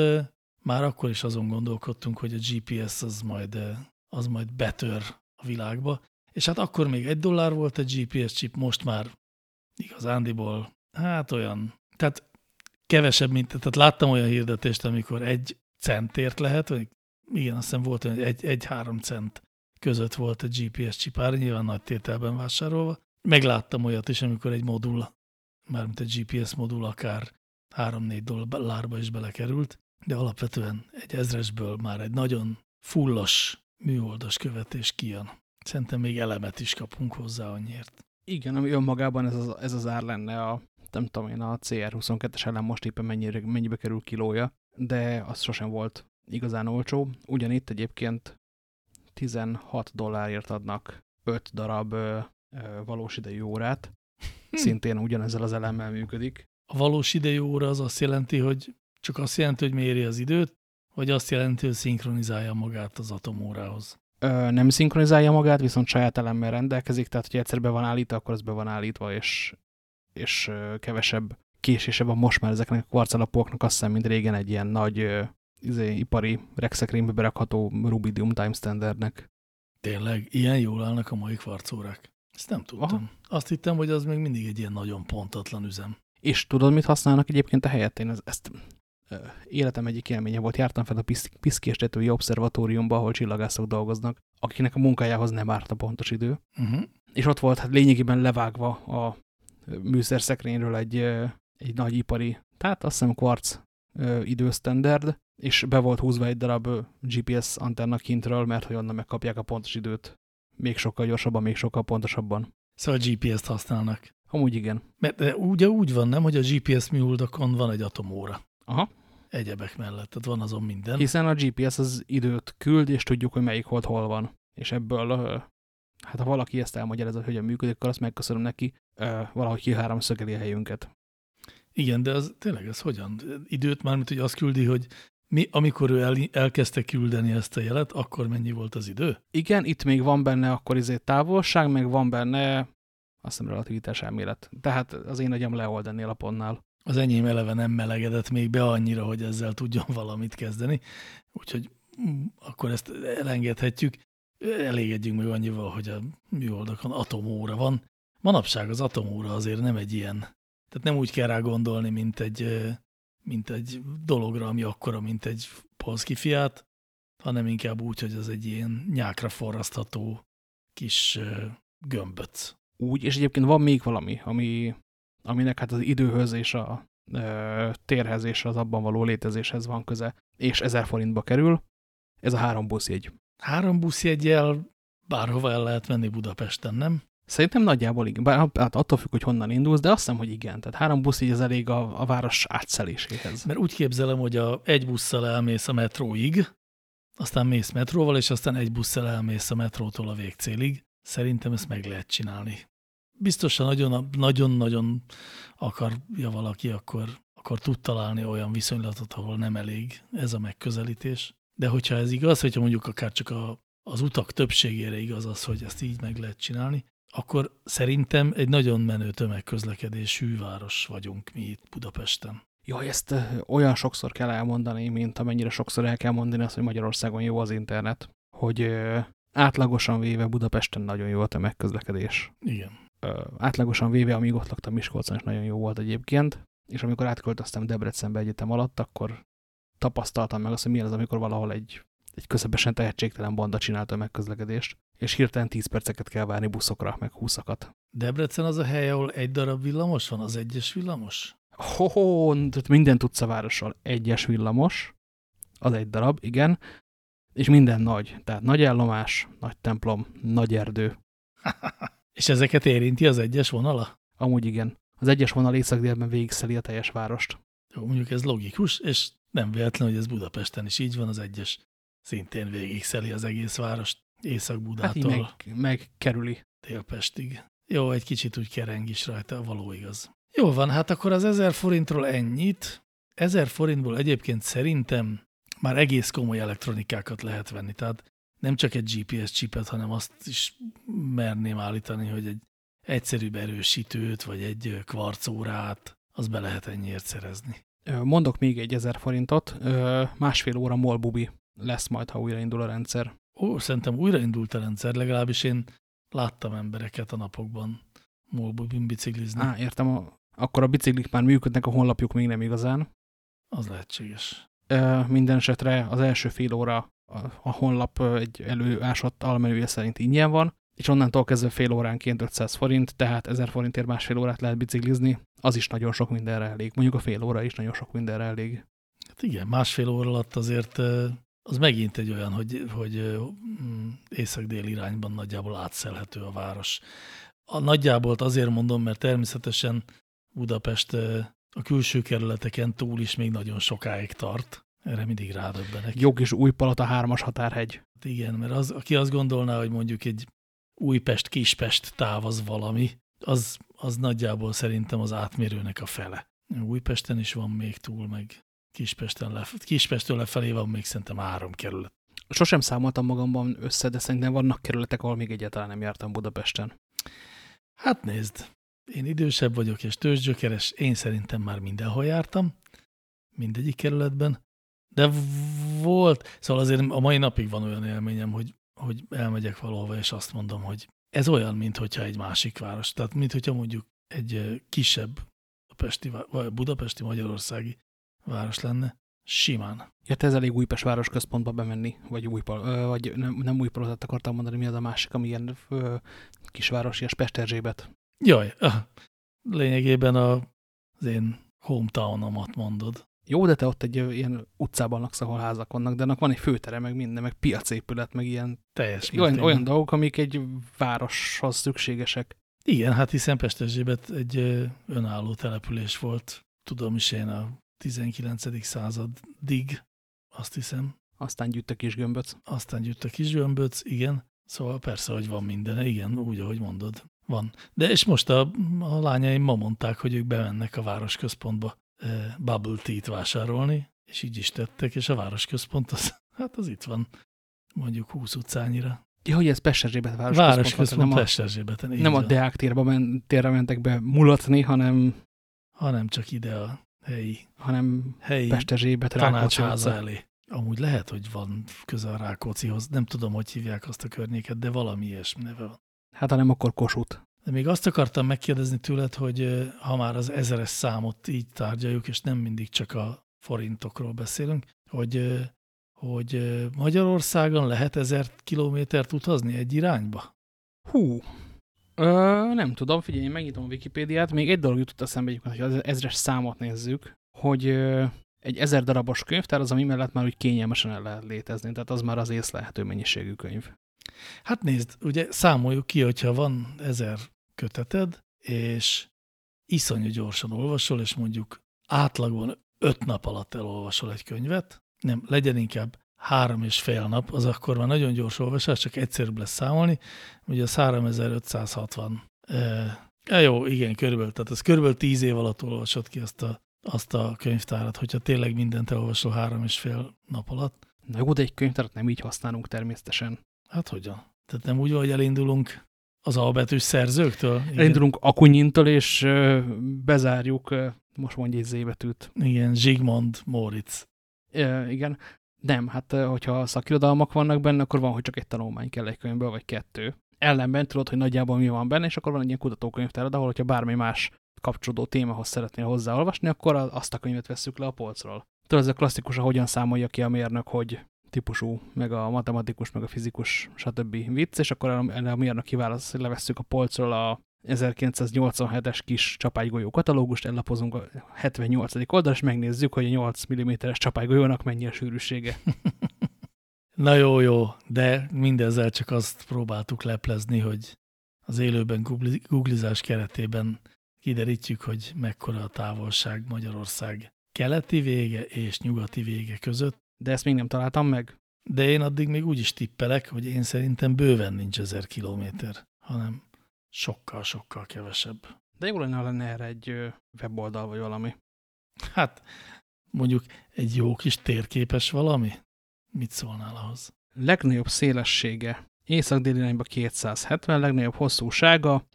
már akkor is azon gondolkodtunk, hogy a GPS az majd, az majd betör a világba, és hát akkor még egy dollár volt a GPS chip, most már igazándiból, hát olyan, tehát kevesebb, mint, tehát láttam olyan hirdetést, amikor egy centért lehet, vagy igen, azt hiszem volt, hogy egy, egy három cent között volt a GPS csipár, nyilván nagy tételben vásárolva. Megláttam olyat is, amikor egy modul, mármint egy GPS modul akár 3-4 dollárba is belekerült, de alapvetően egy ezresből már egy nagyon fullos műholdas követés kijön. Szerintem még elemet is kapunk hozzá annyiért. Igen, ami önmagában ez az, ez az ár lenne a nem tudom én, a CR22-es ellen most éppen mennyire, mennyibe kerül kilója, de az sosem volt igazán olcsó. Ugyanitt egyébként 16 dollárért adnak 5 darab ö, ö, valós idejű órát, hm. szintén ugyanezzel az elemmel működik. A valós idejű óra az azt jelenti, hogy csak azt jelenti, hogy méri az időt, vagy azt jelenti, hogy szinkronizálja magát az atomórához? Ö, nem szinkronizálja magát, viszont saját elemmel rendelkezik, tehát hogy egyszer be van állítva, akkor az be van állítva, és és kevesebb késése van most már ezeknek a kvarcalapoknak, azt hiszem, mint régen egy ilyen nagy izé, ipari rexekrénybe berakható Rubidium Time Standardnek. Tényleg? Ilyen jól állnak a mai kvarcórák? Ezt nem tudtam. Aha. Azt hittem, hogy az még mindig egy ilyen nagyon pontatlan üzem. És tudod, mit használnak egyébként a helyett? Én ezt, ezt életem egyik élménye volt. Jártam fel a Piszkéstetői Obszervatóriumba, ahol csillagászok dolgoznak, akiknek a munkájához nem árt a pontos idő. Uh mhm. -huh. És ott volt hát lényegében levágva a műszerszekrényről egy, egy nagy ipari, tehát azt hiszem kvarc idősztenderd, és be volt húzva egy darab GPS antenna kintről, mert hogy onnan megkapják a pontos időt még sokkal gyorsabban, még sokkal pontosabban. Szóval GPS-t használnak. Amúgy igen. Mert de ugye úgy van, nem, hogy a GPS műholdakon van egy atomóra. Aha. Egyebek mellett, tehát van azon minden. Hiszen a GPS az időt küld, és tudjuk, hogy melyik hold hol van. És ebből Hát ha valaki ezt elmagyarázza, hogy hogyan működik, akkor azt megköszönöm neki, valahogy ki három szögeli a helyünket. Igen, de az tényleg ez hogyan? Időt már, mint hogy azt küldi, hogy mi, amikor ő el, elkezdte küldeni ezt a jelet, akkor mennyi volt az idő? Igen, itt még van benne akkor izé távolság, meg van benne azt hiszem relativitás elmélet. Tehát az én agyam leold ennél a pontnál. Az enyém eleve nem melegedett még be annyira, hogy ezzel tudjon valamit kezdeni, úgyhogy mm, akkor ezt elengedhetjük. Elégedjünk meg annyival, hogy a műholdakon atomóra van. Manapság az atomóra azért nem egy ilyen, tehát nem úgy kell rá gondolni, mint egy, mint egy dologra, ami akkora, mint egy polszki fiát, hanem inkább úgy, hogy az egy ilyen nyákra forrasztható kis gömböc. Úgy, és egyébként van még valami, ami, aminek hát az időhöz és a e, térhez és az abban való létezéshez van köze, és 1000 forintba kerül, ez a három buszjegy. Három buszjegyel bárhova el lehet menni Budapesten, nem? Szerintem nagyjából igen. Bár, hát attól függ, hogy honnan indulsz, de azt hiszem, hogy igen. Tehát három busz így az elég a, a város átszeléséhez. Mert úgy képzelem, hogy a, egy busszal elmész a metróig, aztán mész metróval, és aztán egy busszal elmész a metrótól a végcélig. Szerintem ezt meg lehet csinálni. Biztosan nagyon-nagyon akarja valaki, akkor, akkor tud találni olyan viszonylatot, ahol nem elég ez a megközelítés. De hogyha ez igaz, hogyha mondjuk akár csak a, az utak többségére igaz az, hogy ezt így meg lehet csinálni, akkor szerintem egy nagyon menő tömegközlekedésű város vagyunk mi itt Budapesten. Jaj, ezt olyan sokszor kell elmondani, mint amennyire sokszor el kell mondani azt, hogy Magyarországon jó az internet, hogy átlagosan véve Budapesten nagyon jó a tömegközlekedés. Igen. Átlagosan véve, amíg ott laktam Miskolcon is nagyon jó volt egyébként, és amikor átköltöztem Debrecenbe egyetem alatt, akkor tapasztaltam meg azt, hogy milyen az, amikor valahol egy, egy közepesen tehetségtelen banda csinálta a megközlekedést, és hirtelen 10 perceket kell várni buszokra, meg 20-akat. Debrecen az a hely, ahol egy darab villamos van, az egyes villamos? Ho-ho, minden tudsz a. Egyes villamos, az egy darab, igen, és minden nagy. Tehát nagy állomás, nagy templom, nagy erdő. és ezeket érinti az egyes vonala? Amúgy igen. Az egyes vonal észak-délben végigszeli a teljes várost. Jó, mondjuk ez logikus, és nem véletlen, hogy ez Budapesten is így van, az egyes szintén végigszeli az egész várost Észak-Budától. Hát meg, megkerüli. Délpestig. Jó, egy kicsit úgy kereng is rajta, való igaz. Jó van, hát akkor az 1000 forintról ennyit. 1000 forintból egyébként szerintem már egész komoly elektronikákat lehet venni. Tehát nem csak egy GPS csipet, hanem azt is merném állítani, hogy egy egyszerűbb erősítőt, vagy egy kvarcórát, az be lehet ennyiért szerezni. Mondok még egy ezer forintot, másfél óra molbubi lesz majd, ha újraindul a rendszer. Ó, szerintem újraindult a rendszer, legalábbis én láttam embereket a napokban molbubin biciklizni. Á, értem, a, akkor a biciklik már működnek, a honlapjuk még nem igazán. Az lehetséges. Minden esetre az első fél óra a honlap egy előásott almenüje szerint ingyen van, és onnantól kezdve fél óránként 500 forint, tehát 1000 forintért másfél órát lehet biciklizni, az is nagyon sok mindenre elég. Mondjuk a fél óra is nagyon sok mindenre elég. Hát igen, másfél óra alatt azért az megint egy olyan, hogy, hogy mm, észak-dél irányban nagyjából átszelhető a város. A nagyjából azért mondom, mert természetesen Budapest a külső kerületeken túl is még nagyon sokáig tart. Erre mindig rádöbbenek. Jog és Újpalota hármas határhegy. Hát igen, mert az, aki azt gondolná, hogy mondjuk egy Újpest-Kispest táv az valami, az, az nagyjából szerintem az átmérőnek a fele. Újpesten is van még túl, meg Kispesten lef Kispestől lefelé van még szerintem három kerület. Sosem számoltam magamban össze, de szerintem vannak kerületek, ahol még egyáltalán nem jártam Budapesten. Hát nézd, én idősebb vagyok és tőzsgyökeres, én szerintem már mindenhol jártam, mindegyik kerületben, de volt, szóval azért a mai napig van olyan élményem, hogy, hogy elmegyek valahova, és azt mondom, hogy ez olyan, mint hogyha egy másik város, tehát mint hogyha mondjuk egy kisebb Pesti, vagy budapesti magyarországi város lenne. Simán. Ja, te ez elég Újpest városközpontba bemenni, vagy Újpal, vagy nem, nem Újpalotat akartam mondani, mi az a másik, ami ilyen ö, kisváros, ilyen Pesterzsébet. Jaj, lényegében a, az én hometownomat mondod. Jó, de te ott egy ilyen utcában laksz, ahol házak vannak, de annak van egy főtere, meg minden, meg piacépület, meg ilyen Teljes olyan, olyan dolgok, amik egy városhoz szükségesek. Igen, hát hiszen Pesterzsébet egy önálló település volt, tudom is én a 19. századig, azt hiszem. Aztán gyűjt a kis gömböc. Aztán gyűjt a kis gömböc, igen. Szóval persze, hogy van minden, igen, úgy, ahogy mondod, van. De és most a, a lányaim ma mondták, hogy ők bemennek a városközpontba e, bubble tea-t vásárolni, és így is tettek, és a városközpont az, hát az itt van, mondjuk 20 utcányira. Ja, hogy ez Pesterzsébet városközpont, városközpont nem. Nem a Deák térbe men, térre mentek be mulatni, hanem... Hanem csak ide a helyi... Hanem helyi Pesterzsébet tanácsháza elé. Amúgy lehet, hogy van közel a Rákócihoz. Nem tudom, hogy hívják azt a környéket, de valami ilyesmi neve van. Hát ha nem, akkor Kossuth. De még azt akartam megkérdezni tőled, hogy ha már az ezeres számot így tárgyaljuk, és nem mindig csak a forintokról beszélünk, hogy, hogy Magyarországon lehet ezer kilométert utazni egy irányba? Hú, Ö, nem tudom, figyelj, én megnyitom a Wikipédiát, még egy dolog jutott eszembe, hogy az ezres számot nézzük, hogy egy ezer darabos könyvtár az, ami mellett már úgy kényelmesen el lehet létezni, tehát az már az észlehető mennyiségű könyv. Hát nézd, ugye számoljuk ki, hogyha van ezer köteted, és iszonyú gyorsan olvasol, és mondjuk átlagban öt nap alatt elolvasol egy könyvet, nem, legyen inkább három és fél nap, az akkor már nagyon gyors olvasás, csak egyszerűbb lesz számolni, ugye az 3560. E, jó, igen, körülbelül, tehát ez körülbelül tíz év alatt olvasod ki azt a, azt a könyvtárat, hogyha tényleg mindent elolvasol három és fél nap alatt. Na jó, de egy könyvtárat nem így használunk természetesen. Hát hogyan? Tehát nem úgy, hogy elindulunk az albetűs szerzőktől? Igen. Elindulunk Akunyintól, és bezárjuk, most mondja egy zébetűt. Igen, Zsigmond Moritz. E, igen. Nem, hát hogyha szakirodalmak vannak benne, akkor van, hogy csak egy tanulmány kell egy könyvből, vagy kettő. Ellenben tudod, hogy nagyjából mi van benne, és akkor van egy ilyen kutatókönyvtárad, ahol, hogyha bármi más kapcsolódó témához szeretnél hozzáolvasni, akkor azt a könyvet vesszük le a polcról. Tudod, ez a klasszikus, hogyan számolja ki a mérnök, hogy típusú, meg a matematikus, meg a fizikus, stb. vicc, és akkor a mérnök kiválaszt, hogy levesszük a polcról a 1987-es kis csapálygolyó katalógust, ellapozunk a 78. oldal, és megnézzük, hogy a 8 mm-es csapálygolyónak mennyi a sűrűsége. Na jó, jó, de mindezzel csak azt próbáltuk leplezni, hogy az élőben googlizás keretében kiderítjük, hogy mekkora a távolság Magyarország keleti vége és nyugati vége között. De ezt még nem találtam meg. De én addig még úgy is tippelek, hogy én szerintem bőven nincs ezer kilométer, hanem sokkal-sokkal kevesebb. De jó lenne, lenne erre egy weboldal vagy valami. Hát, mondjuk egy jó kis térképes valami? Mit szólnál ahhoz? Legnagyobb szélessége észak-déli irányba 270, legnagyobb hosszúsága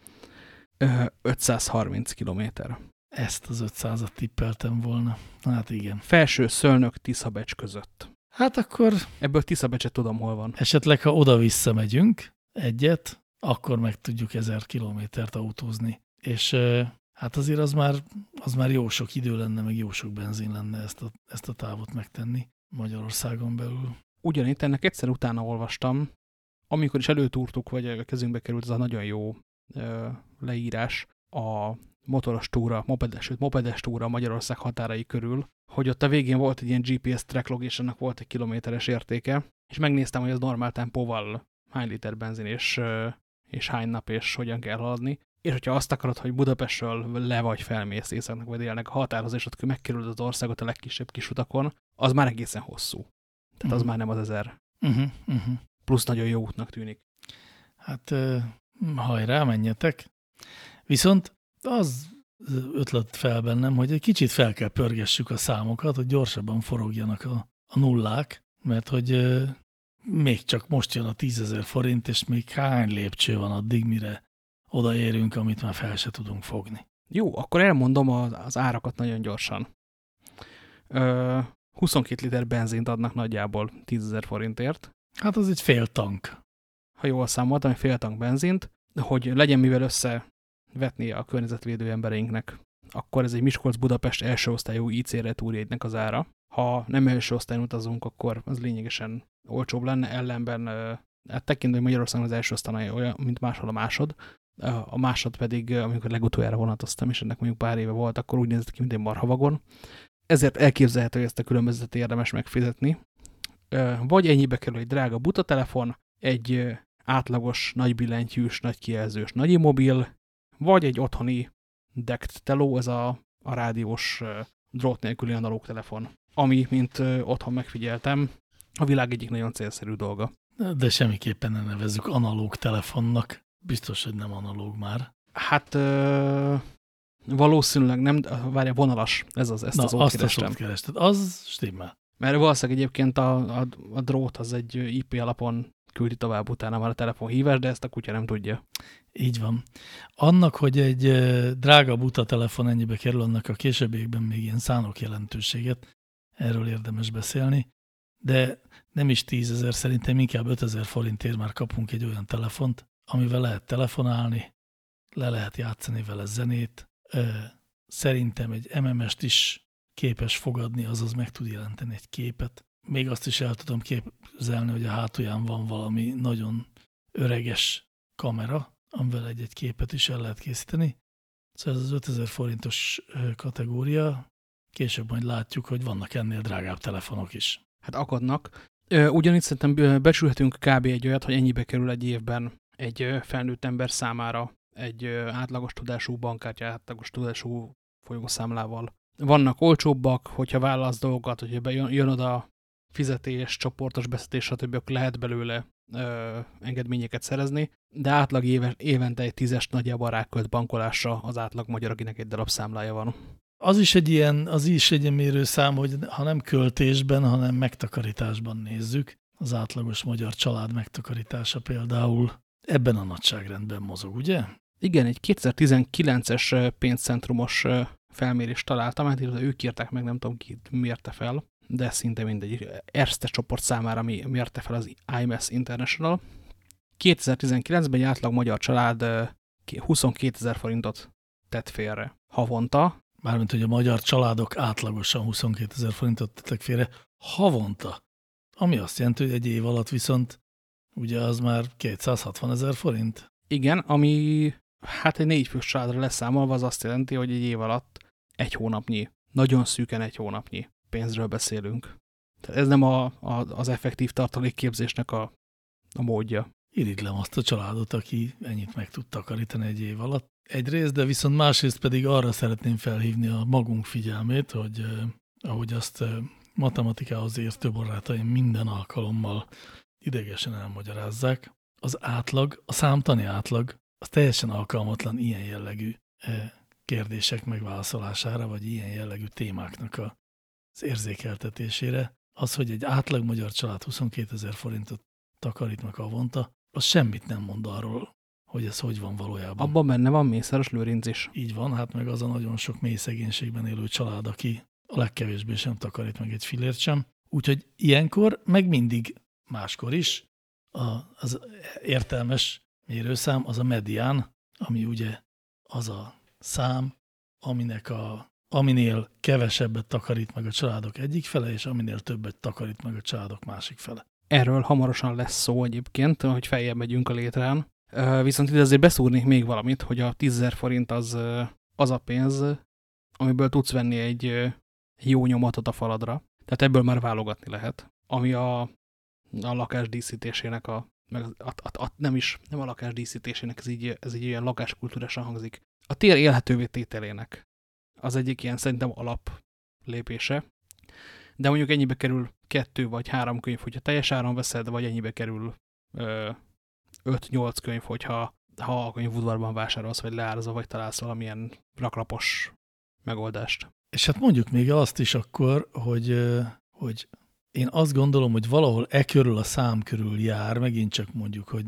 530 km. Ezt az 500-at tippeltem volna. Hát igen. Felső szölnök Tiszabecs között. Hát akkor... Ebből Tiszabecset tudom, hol van. Esetleg, ha oda-vissza megyünk egyet, akkor meg tudjuk ezer kilométert autózni. És hát azért az már, az már jó sok idő lenne, meg jó sok benzin lenne ezt a, ezt a távot megtenni Magyarországon belül. Ugyanitt ennek egyszer utána olvastam, amikor is előtúrtuk, vagy a kezünkbe került ez a nagyon jó ö, leírás a motoros túra, mopedes, sőt, mopedes túra Magyarország határai körül, hogy ott a végén volt egy ilyen GPS tracklog, és annak volt egy kilométeres értéke, és megnéztem, hogy az normál tempóval hány liter benzin és, és hány nap, és hogyan kell haladni. És hogyha azt akarod, hogy Budapestről le vagy felmész északnak vagy délnek a határhoz, és ott megkerülöd az országot a legkisebb kisutakon, az már egészen hosszú. Tehát uh -huh. az mhm. már nem az ezer. Uh -huh, uh -huh. Plusz nagyon jó útnak tűnik. Hát hajrá, menjetek. Viszont az ötlet fel bennem, hogy egy kicsit fel kell pörgessük a számokat, hogy gyorsabban forogjanak a, a nullák, mert hogy még csak most jön a tízezer forint, és még hány lépcső van addig, mire odaérünk, amit már fel se tudunk fogni. Jó, akkor elmondom az, árakat nagyon gyorsan. Ö, 22 liter benzint adnak nagyjából 10 forintért. Hát az egy fél tank. Ha jól számoltam, egy fél tank benzint, hogy legyen mivel összevetni a környezetvédő embereinknek, akkor ez egy Miskolc-Budapest első osztályú IC retúrjegynek az ára. Ha nem első osztályon utazunk, akkor az lényegesen olcsóbb lenne, ellenben hát tekintve, hogy Magyarországon az első osztály olyan, mint máshol a másod, a másod pedig, amikor legutoljára vonatoztam, és ennek mondjuk pár éve volt, akkor úgy nézett ki, mint egy marhavagon. Ezért elképzelhető, hogy ezt a különbözőt érdemes megfizetni. Vagy ennyibe kerül egy drága buta telefon, egy átlagos, nagy billentyűs, nagy kijelzős, nagy mobil, vagy egy otthoni DECT teló, ez a, a rádiós drót nélküli analóg telefon, ami, mint otthon megfigyeltem, a világ egyik nagyon célszerű dolga. De semmiképpen ne nevezzük analóg telefonnak. Biztos, hogy nem analóg már. Hát ö, valószínűleg nem, várja, vonalas, ez az, ezt Na, az azt ott a szót kerested. Az stimmel. Mert valószínűleg egyébként a, a, a drót az egy IP alapon küldi tovább utána már a telefonhívás, de ezt a kutya nem tudja. Így van. Annak, hogy egy drága buta telefon ennyibe kerül, annak a későbbiekben még ilyen szánok jelentőséget, erről érdemes beszélni, de nem is tízezer, szerintem inkább 5000 forintért már kapunk egy olyan telefont, amivel lehet telefonálni, le lehet játszani vele zenét, szerintem egy MMS-t is képes fogadni, azaz meg tud jelenteni egy képet. Még azt is el tudom képzelni, hogy a hátulján van valami nagyon öreges kamera, amivel egy-egy képet is el lehet készíteni. Szóval ez az 5000 forintos kategória, később majd látjuk, hogy vannak ennél drágább telefonok is. Hát akadnak. Ugyanígy szerintem becsülhetünk kb. egy olyat, hogy ennyibe kerül egy évben egy felnőtt ember számára egy átlagos tudású bankkártya, átlagos tudású folyószámlával. Vannak olcsóbbak, hogyha válasz dolgokat, hogyha jön oda fizetés, csoportos beszedés, stb. lehet belőle ö, engedményeket szerezni, de átlag éve, évente egy tízes nagyjából rákölt bankolásra az átlag magyar, akinek egy darab számlája van. Az is egy ilyen, az is egy ilyen mérőszám, hogy ha nem költésben, hanem megtakarításban nézzük, az átlagos magyar család megtakarítása például ebben a nagyságrendben mozog, ugye? Igen, egy 2019-es pénzcentrumos felmérést találtam, hát ők írták meg, nem tudom ki mérte fel, de szinte mindegy. Erste csoport számára mi mérte fel az IMS International. 2019-ben egy átlag magyar család 22 ezer forintot tett félre havonta. Mármint, hogy a magyar családok átlagosan 22 ezer forintot tettek félre havonta. Ami azt jelenti, hogy egy év alatt viszont ugye az már 260 ezer forint. Igen, ami hát egy négy fős családra leszámolva az azt jelenti, hogy egy év alatt egy hónapnyi, nagyon szűken egy hónapnyi pénzről beszélünk. Tehát ez nem a, a, az effektív tartalékképzésnek a, a módja. Irigylem azt a családot, aki ennyit meg tud takarítani egy év alatt. Egyrészt, de viszont másrészt pedig arra szeretném felhívni a magunk figyelmét, hogy ahogy azt matematikához értő barátaim minden alkalommal idegesen elmagyarázzák, az átlag, a számtani átlag, az teljesen alkalmatlan ilyen jellegű kérdések megválaszolására, vagy ilyen jellegű témáknak az érzékeltetésére, az, hogy egy átlag magyar család 22 ezer forintot takarít meg havonta, az semmit nem mond arról, hogy ez hogy van valójában. Abban benne van Mészáros Lőrinc is. Így van, hát meg az a nagyon sok mély szegénységben élő család, aki a legkevésbé sem takarít meg egy filért sem. Úgyhogy ilyenkor, meg mindig máskor is, a, az értelmes mérőszám az a medián, ami ugye az a szám, aminek a aminél kevesebbet takarít meg a családok egyik fele, és aminél többet takarít meg a családok másik fele. Erről hamarosan lesz szó egyébként, hogy feljebb megyünk a létrán. Viszont ide azért beszúrnék még valamit, hogy a 10 forint az, az a pénz, amiből tudsz venni egy jó nyomatot a faladra. Tehát ebből már válogatni lehet. Ami a, a lakás díszítésének a, meg a, a, a, nem is, nem a lakás díszítésének, ez így, ez így ilyen lakáskultúrásan hangzik. A tér élhetővé tételének az egyik ilyen szerintem alap lépése. De mondjuk ennyibe kerül kettő vagy három könyv, hogyha teljes áron veszed, vagy ennyibe kerül 5-8 könyv, hogyha ha a könyvudvarban vásárolsz, vagy leárazol, vagy találsz valamilyen raklapos megoldást. És hát mondjuk még azt is akkor, hogy, hogy én azt gondolom, hogy valahol e körül a szám körül jár, megint csak mondjuk, hogy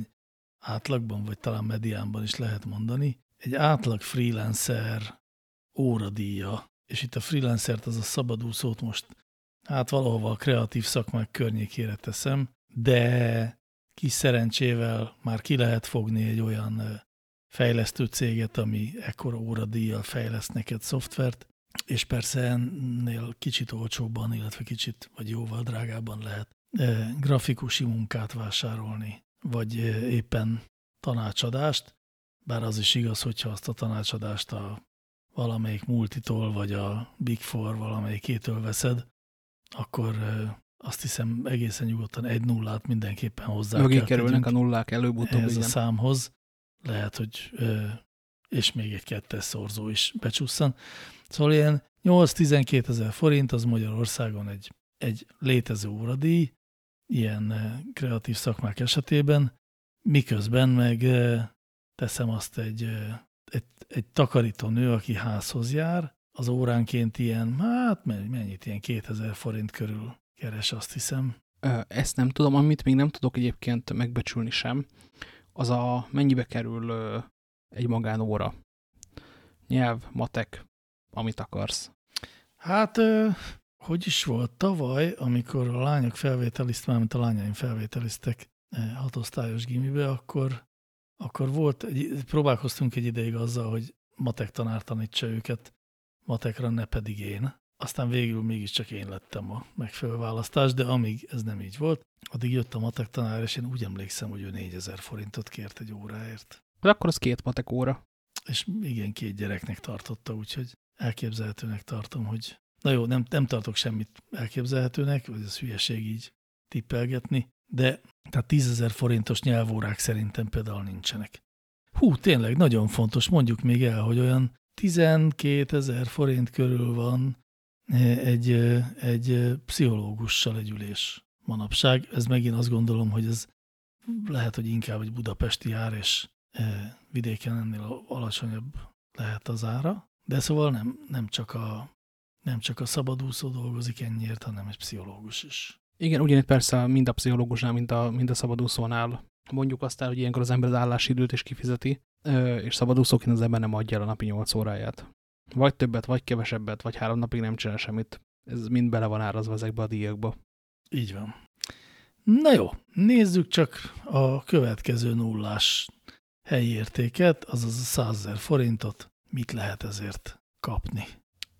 átlagban, vagy talán mediánban is lehet mondani, egy átlag freelancer óradíja, és itt a freelancert, az a szabadúszót most hát valahova a kreatív szakmák környékére teszem, de kis szerencsével már ki lehet fogni egy olyan fejlesztő céget, ami ekkora óradíjjal fejleszt neked szoftvert, és persze ennél kicsit olcsóbban, illetve kicsit vagy jóval drágábban lehet grafikusi munkát vásárolni, vagy éppen tanácsadást, bár az is igaz, hogyha azt a tanácsadást a valamelyik multitól, vagy a Big Four valamelyikétől veszed, akkor azt hiszem egészen nyugodtan egy nullát mindenképpen hozzá Mögé kerülnek a nullák előbb-utóbb. Ez a számhoz. Lehet, hogy és még egy kettes szorzó is becsusszan. Szóval ilyen 8-12 ezer forint az Magyarországon egy, egy létező óradíj, ilyen kreatív szakmák esetében, miközben meg teszem azt egy, egy, egy takarító nő, aki házhoz jár, az óránként ilyen, hát mennyit, ilyen 2000 forint körül keres, azt hiszem. Ezt nem tudom, amit még nem tudok egyébként megbecsülni sem, az a mennyibe kerül egy magánóra. Nyelv, matek, amit akarsz. Hát, hogy is volt tavaly, amikor a lányok felvételiztek, mármint a lányaim felvételiztek hatosztályos gimibe, akkor, akkor volt, egy, próbálkoztunk egy ideig azzal, hogy matek tanár tanítsa őket matekra, ne pedig én. Aztán végül mégiscsak én lettem a megfelelő választás, de amíg ez nem így volt, addig jött a matek tanár, és én úgy emlékszem, hogy ő 4000 forintot kért egy óráért. De akkor az két matek óra. És igen, két gyereknek tartotta, úgyhogy elképzelhetőnek tartom, hogy na jó, nem, nem tartok semmit elképzelhetőnek, vagy az hülyeség így tippelgetni, de tehát 10 forintos nyelvórák szerintem például nincsenek. Hú, tényleg nagyon fontos, mondjuk még el, hogy olyan 12 ezer forint körül van egy, egy pszichológussal egy ülés manapság. Ez megint azt gondolom, hogy ez lehet, hogy inkább egy budapesti ár, és vidéken ennél alacsonyabb lehet az ára. De szóval nem, nem, csak, a, nem csak a szabadúszó dolgozik ennyiért, hanem egy pszichológus is. Igen, ugyanitt persze mind a pszichológusnál, mind a, mind a szabadúszónál mondjuk azt el, hogy ilyenkor az ember az állásidőt is kifizeti, és szabadúszóként az ember nem adja el a napi 8 óráját. Vagy többet, vagy kevesebbet, vagy három napig nem csinál semmit. Ez mind bele van árazva ezekbe a díjakba. Így van. Na jó, nézzük csak a következő nullás helyi értéket, azaz a 100 000 forintot. Mit lehet ezért kapni?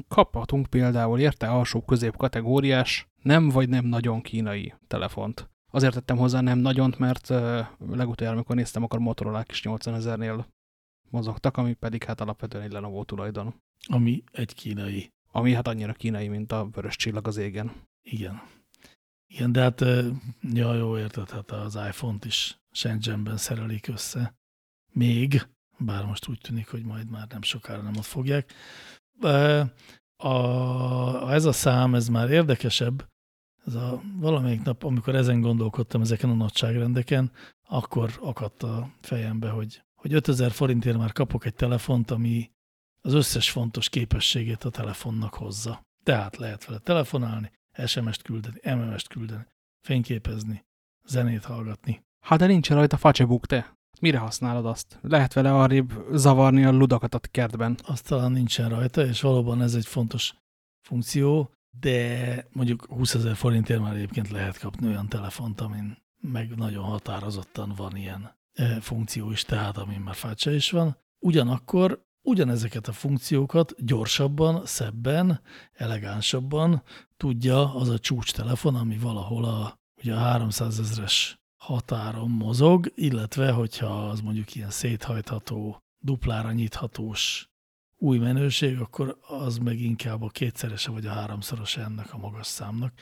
Kaphatunk például érte alsó közép kategóriás, nem vagy nem nagyon kínai telefont. Azért tettem hozzá nem nagyont, mert legutoljára, amikor néztem, akkor motorola is 80 ezernél mozogtak, ami pedig hát alapvetően egy Lenovo tulajdon. Ami egy kínai. Ami hát annyira kínai, mint a vörös csillag az égen. Igen. Igen, de hát, ja, jó, érted, hát az iPhone-t is Shenzhenben szerelik össze. Még, bár most úgy tűnik, hogy majd már nem sokára nem ott fogják. A, ez a szám, ez már érdekesebb, ez a valamelyik nap, amikor ezen gondolkodtam ezeken a nagyságrendeken, akkor akadt a fejembe, hogy, hogy 5000 forintért már kapok egy telefont, ami az összes fontos képességét a telefonnak hozza. Tehát lehet vele telefonálni, SMS-t küldeni, MMS-t küldeni, fényképezni, zenét hallgatni. Hát de nincs rajta Facebook te. Mire használod azt? Lehet vele arrébb zavarni a ludakat a kertben. Azt talán nincsen rajta, és valóban ez egy fontos funkció, de mondjuk 20 ezer forintért már egyébként lehet kapni olyan telefont, amin meg nagyon határozottan van ilyen e, funkció is, tehát amin már fácsa is van. Ugyanakkor ugyanezeket a funkciókat gyorsabban, szebben, elegánsabban tudja az a csúcstelefon, ami valahol a, ugye a 300 ezres határon mozog, illetve hogyha az mondjuk ilyen széthajtható, duplára nyithatós új menőség, akkor az meg inkább a kétszerese vagy a háromszoros ennek a magas számnak,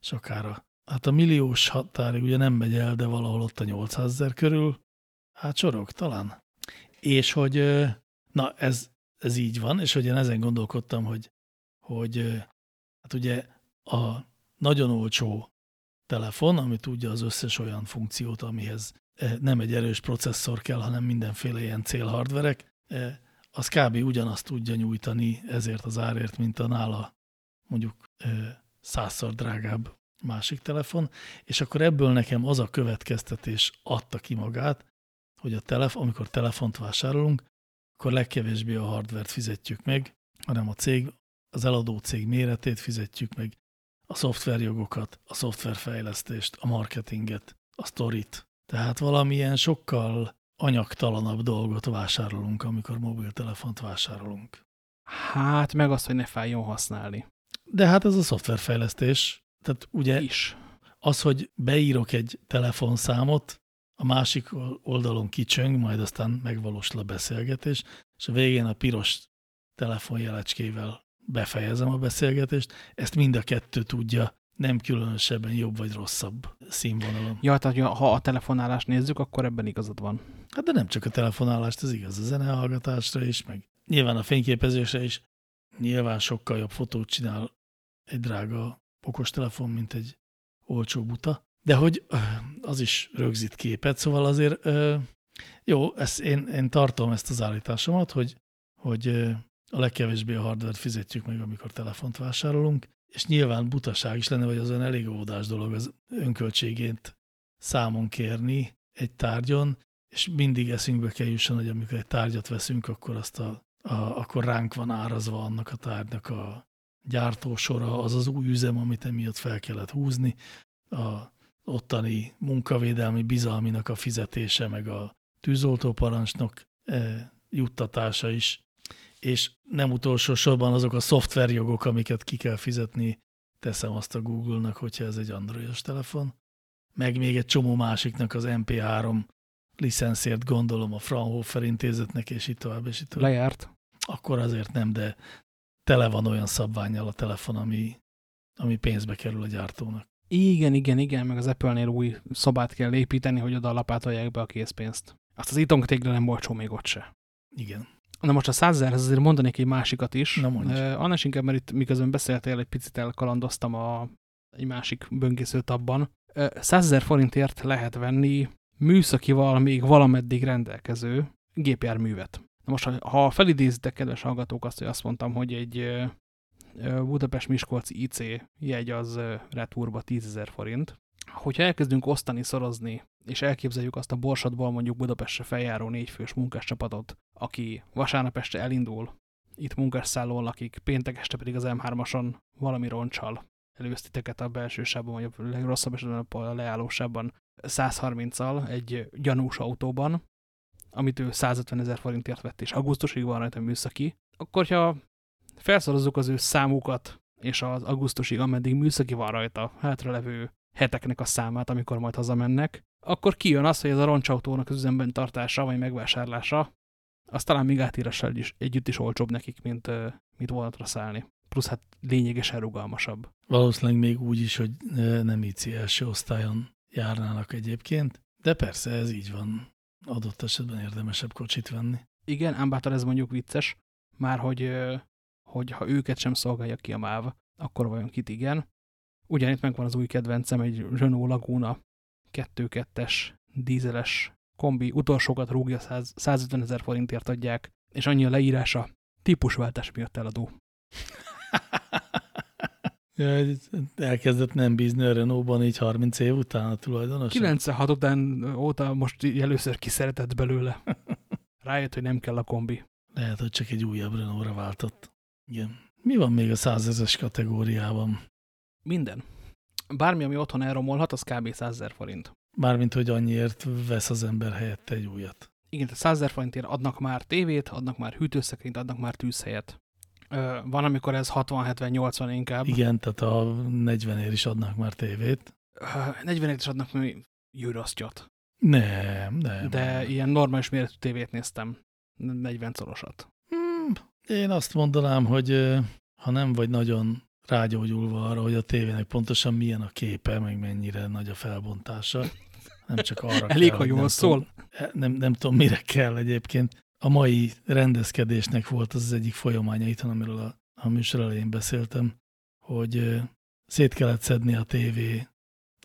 és akár a, hát a milliós határig ugye nem megy el, de valahol ott a 800 ezer körül, hát sorok talán. És hogy, na ez, ez így van, és hogy én ezen gondolkodtam, hogy, hogy hát ugye a nagyon olcsó telefon, ami tudja az összes olyan funkciót, amihez nem egy erős processzor kell, hanem mindenféle ilyen célhardverek, az kb. ugyanazt tudja nyújtani ezért az árért, mint a nála mondjuk százszor drágább másik telefon, és akkor ebből nekem az a következtetés adta ki magát, hogy a telefon, amikor telefont vásárolunk, akkor legkevésbé a hardvert fizetjük meg, hanem a cég, az eladó cég méretét fizetjük meg, a szoftverjogokat, a szoftverfejlesztést, a marketinget, a sztorit. Tehát valamilyen sokkal anyagtalanabb dolgot vásárolunk, amikor mobiltelefont vásárolunk. Hát meg azt, hogy ne fájjon használni. De hát ez a szoftverfejlesztés. Tehát ugye is. az, hogy beírok egy telefonszámot, a másik oldalon kicsöng, majd aztán megvalósul a beszélgetés, és a végén a piros telefonjelecskével befejezem a beszélgetést. Ezt mind a kettő tudja nem különösebben jobb vagy rosszabb színvonalon. Ja, tehát ha a telefonálást nézzük, akkor ebben igazad van. Hát de nem csak a telefonálást, ez igaz a zenehallgatásra is, meg nyilván a fényképezésre is. Nyilván sokkal jobb fotót csinál egy drága okostelefon, mint egy olcsó buta, De hogy az is rögzít képet, szóval azért jó, ezt én, én tartom ezt az állításomat, hogy, hogy a legkevésbé a hardware fizetjük meg, amikor telefont vásárolunk, és nyilván butaság is lenne, vagy az olyan elég óvodás dolog az önköltségét számon kérni egy tárgyon, és mindig eszünkbe kell jusson, hogy amikor egy tárgyat veszünk, akkor, azt a, a, akkor ránk van árazva annak a tárgynak a gyártósora, az az új üzem, amit emiatt fel kellett húzni, a ottani munkavédelmi bizalminak a fizetése, meg a tűzoltóparancsnok e, juttatása is, és nem utolsó sorban azok a szoftverjogok, amiket ki kell fizetni, teszem azt a Google-nak, hogyha ez egy androidos telefon, meg még egy csomó másiknak az MP3 licenszért gondolom a Fraunhofer intézetnek, és itt tovább, és itt tovább. Lejárt. Akkor azért nem, de tele van olyan szabványjal a telefon, ami, ami pénzbe kerül a gyártónak. Igen, igen, igen, meg az Apple-nél új szobát kell építeni, hogy oda lapátolják be a készpénzt. Azt az itongtégre nem olcsó még ott se. Igen. Na most a százezerhez azért mondanék egy másikat is. Na mondj. Uh, annál inkább, mert itt miközben beszéltél, egy picit elkalandoztam a, egy másik böngészőt abban. Százezer forintért lehet venni műszakival még valameddig rendelkező gépjárművet. Na most, ha felidézitek, kedves hallgatók, azt, hogy azt mondtam, hogy egy Budapest-Miskolci IC jegy az retúrba 10 forint, hogyha elkezdünk osztani, szorozni, és elképzeljük azt a Borsodból mondjuk Budapestre feljáró négyfős munkáscsapatot, aki vasárnap este elindul, itt munkásszállón lakik, péntek este pedig az M3-ason valami roncsal előztiteket a belső vagy a legrosszabb esetben a leállósában 130-al egy gyanús autóban, amit ő 150 ezer forintért vett, és augusztusig van rajta műszaki, akkor ha felszorozzuk az ő számukat, és az augusztusig, ameddig műszaki van rajta, hátralevő heteknek a számát, amikor majd hazamennek, akkor kijön az, hogy ez a roncsautónak az üzemben tartása, vagy megvásárlása, az talán még átírással is együtt is olcsóbb nekik, mint, mint vonatra szállni. Plusz hát lényegesen rugalmasabb. Valószínűleg még úgy is, hogy nem IC első osztályon járnának egyébként, de persze ez így van. Adott esetben érdemesebb kocsit venni. Igen, ám bátor ez mondjuk vicces, már hogy, hogy ha őket sem szolgálja ki a MÁV, akkor vajon kit igen. Ugyanitt megvan az új kedvencem, egy Renault Laguna 2.2-es dízeles kombi, utolsókat rúgja 100, 150 ezer forintért adják, és annyi a leírása, típusváltás miatt eladó. elkezdett nem bízni a Renault-ban így 30 év után a tulajdonos? 96 után óta most először kiszeretett belőle. Rájött, hogy nem kell a kombi. Lehet, hogy csak egy újabb Renault-ra váltott. Igen. Mi van még a százezes kategóriában? Minden. Bármi, ami otthon elromolhat, az kb. 100 ezer forint. Mármint, hogy annyiért vesz az ember helyette egy újat. Igen, tehát 100 ezer forintért adnak már tévét, adnak már hűtőszekrényt, adnak már tűzhelyet. Van, amikor ez 60-70-80 inkább. Igen, tehát a 40 ér is adnak már tévét. 40 ér is adnak még gyűrasztyot. Nem, nem. De nem. ilyen normális méretű tévét néztem. 40 szorosat. Én azt mondanám, hogy ha nem vagy nagyon rágyógyulva arra, hogy a tévének pontosan milyen a képe, meg mennyire nagy a felbontása, nem csak arra Elég, kell, ha jól nem szól. Tudom, nem, nem tudom, mire kell egyébként a mai rendezkedésnek volt az, az egyik folyamánya itt, amiről a, a műsor elején beszéltem, hogy szét kellett szedni a tévé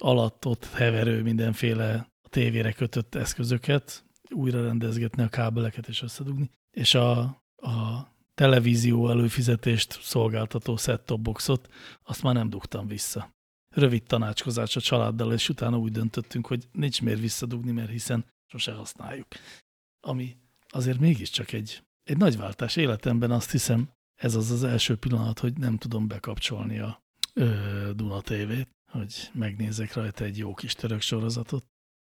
alatt ott heverő mindenféle a tévére kötött eszközöket, újra rendezgetni a kábeleket és összedugni, és a, a televízió előfizetést szolgáltató set-top boxot, azt már nem dugtam vissza. Rövid tanácskozás a családdal, és utána úgy döntöttünk, hogy nincs miért visszadugni, mert hiszen sose használjuk. Ami azért mégiscsak egy, egy nagy váltás életemben, azt hiszem, ez az az első pillanat, hogy nem tudom bekapcsolni a ö, Duna TV-t, hogy megnézek rajta egy jó kis török sorozatot.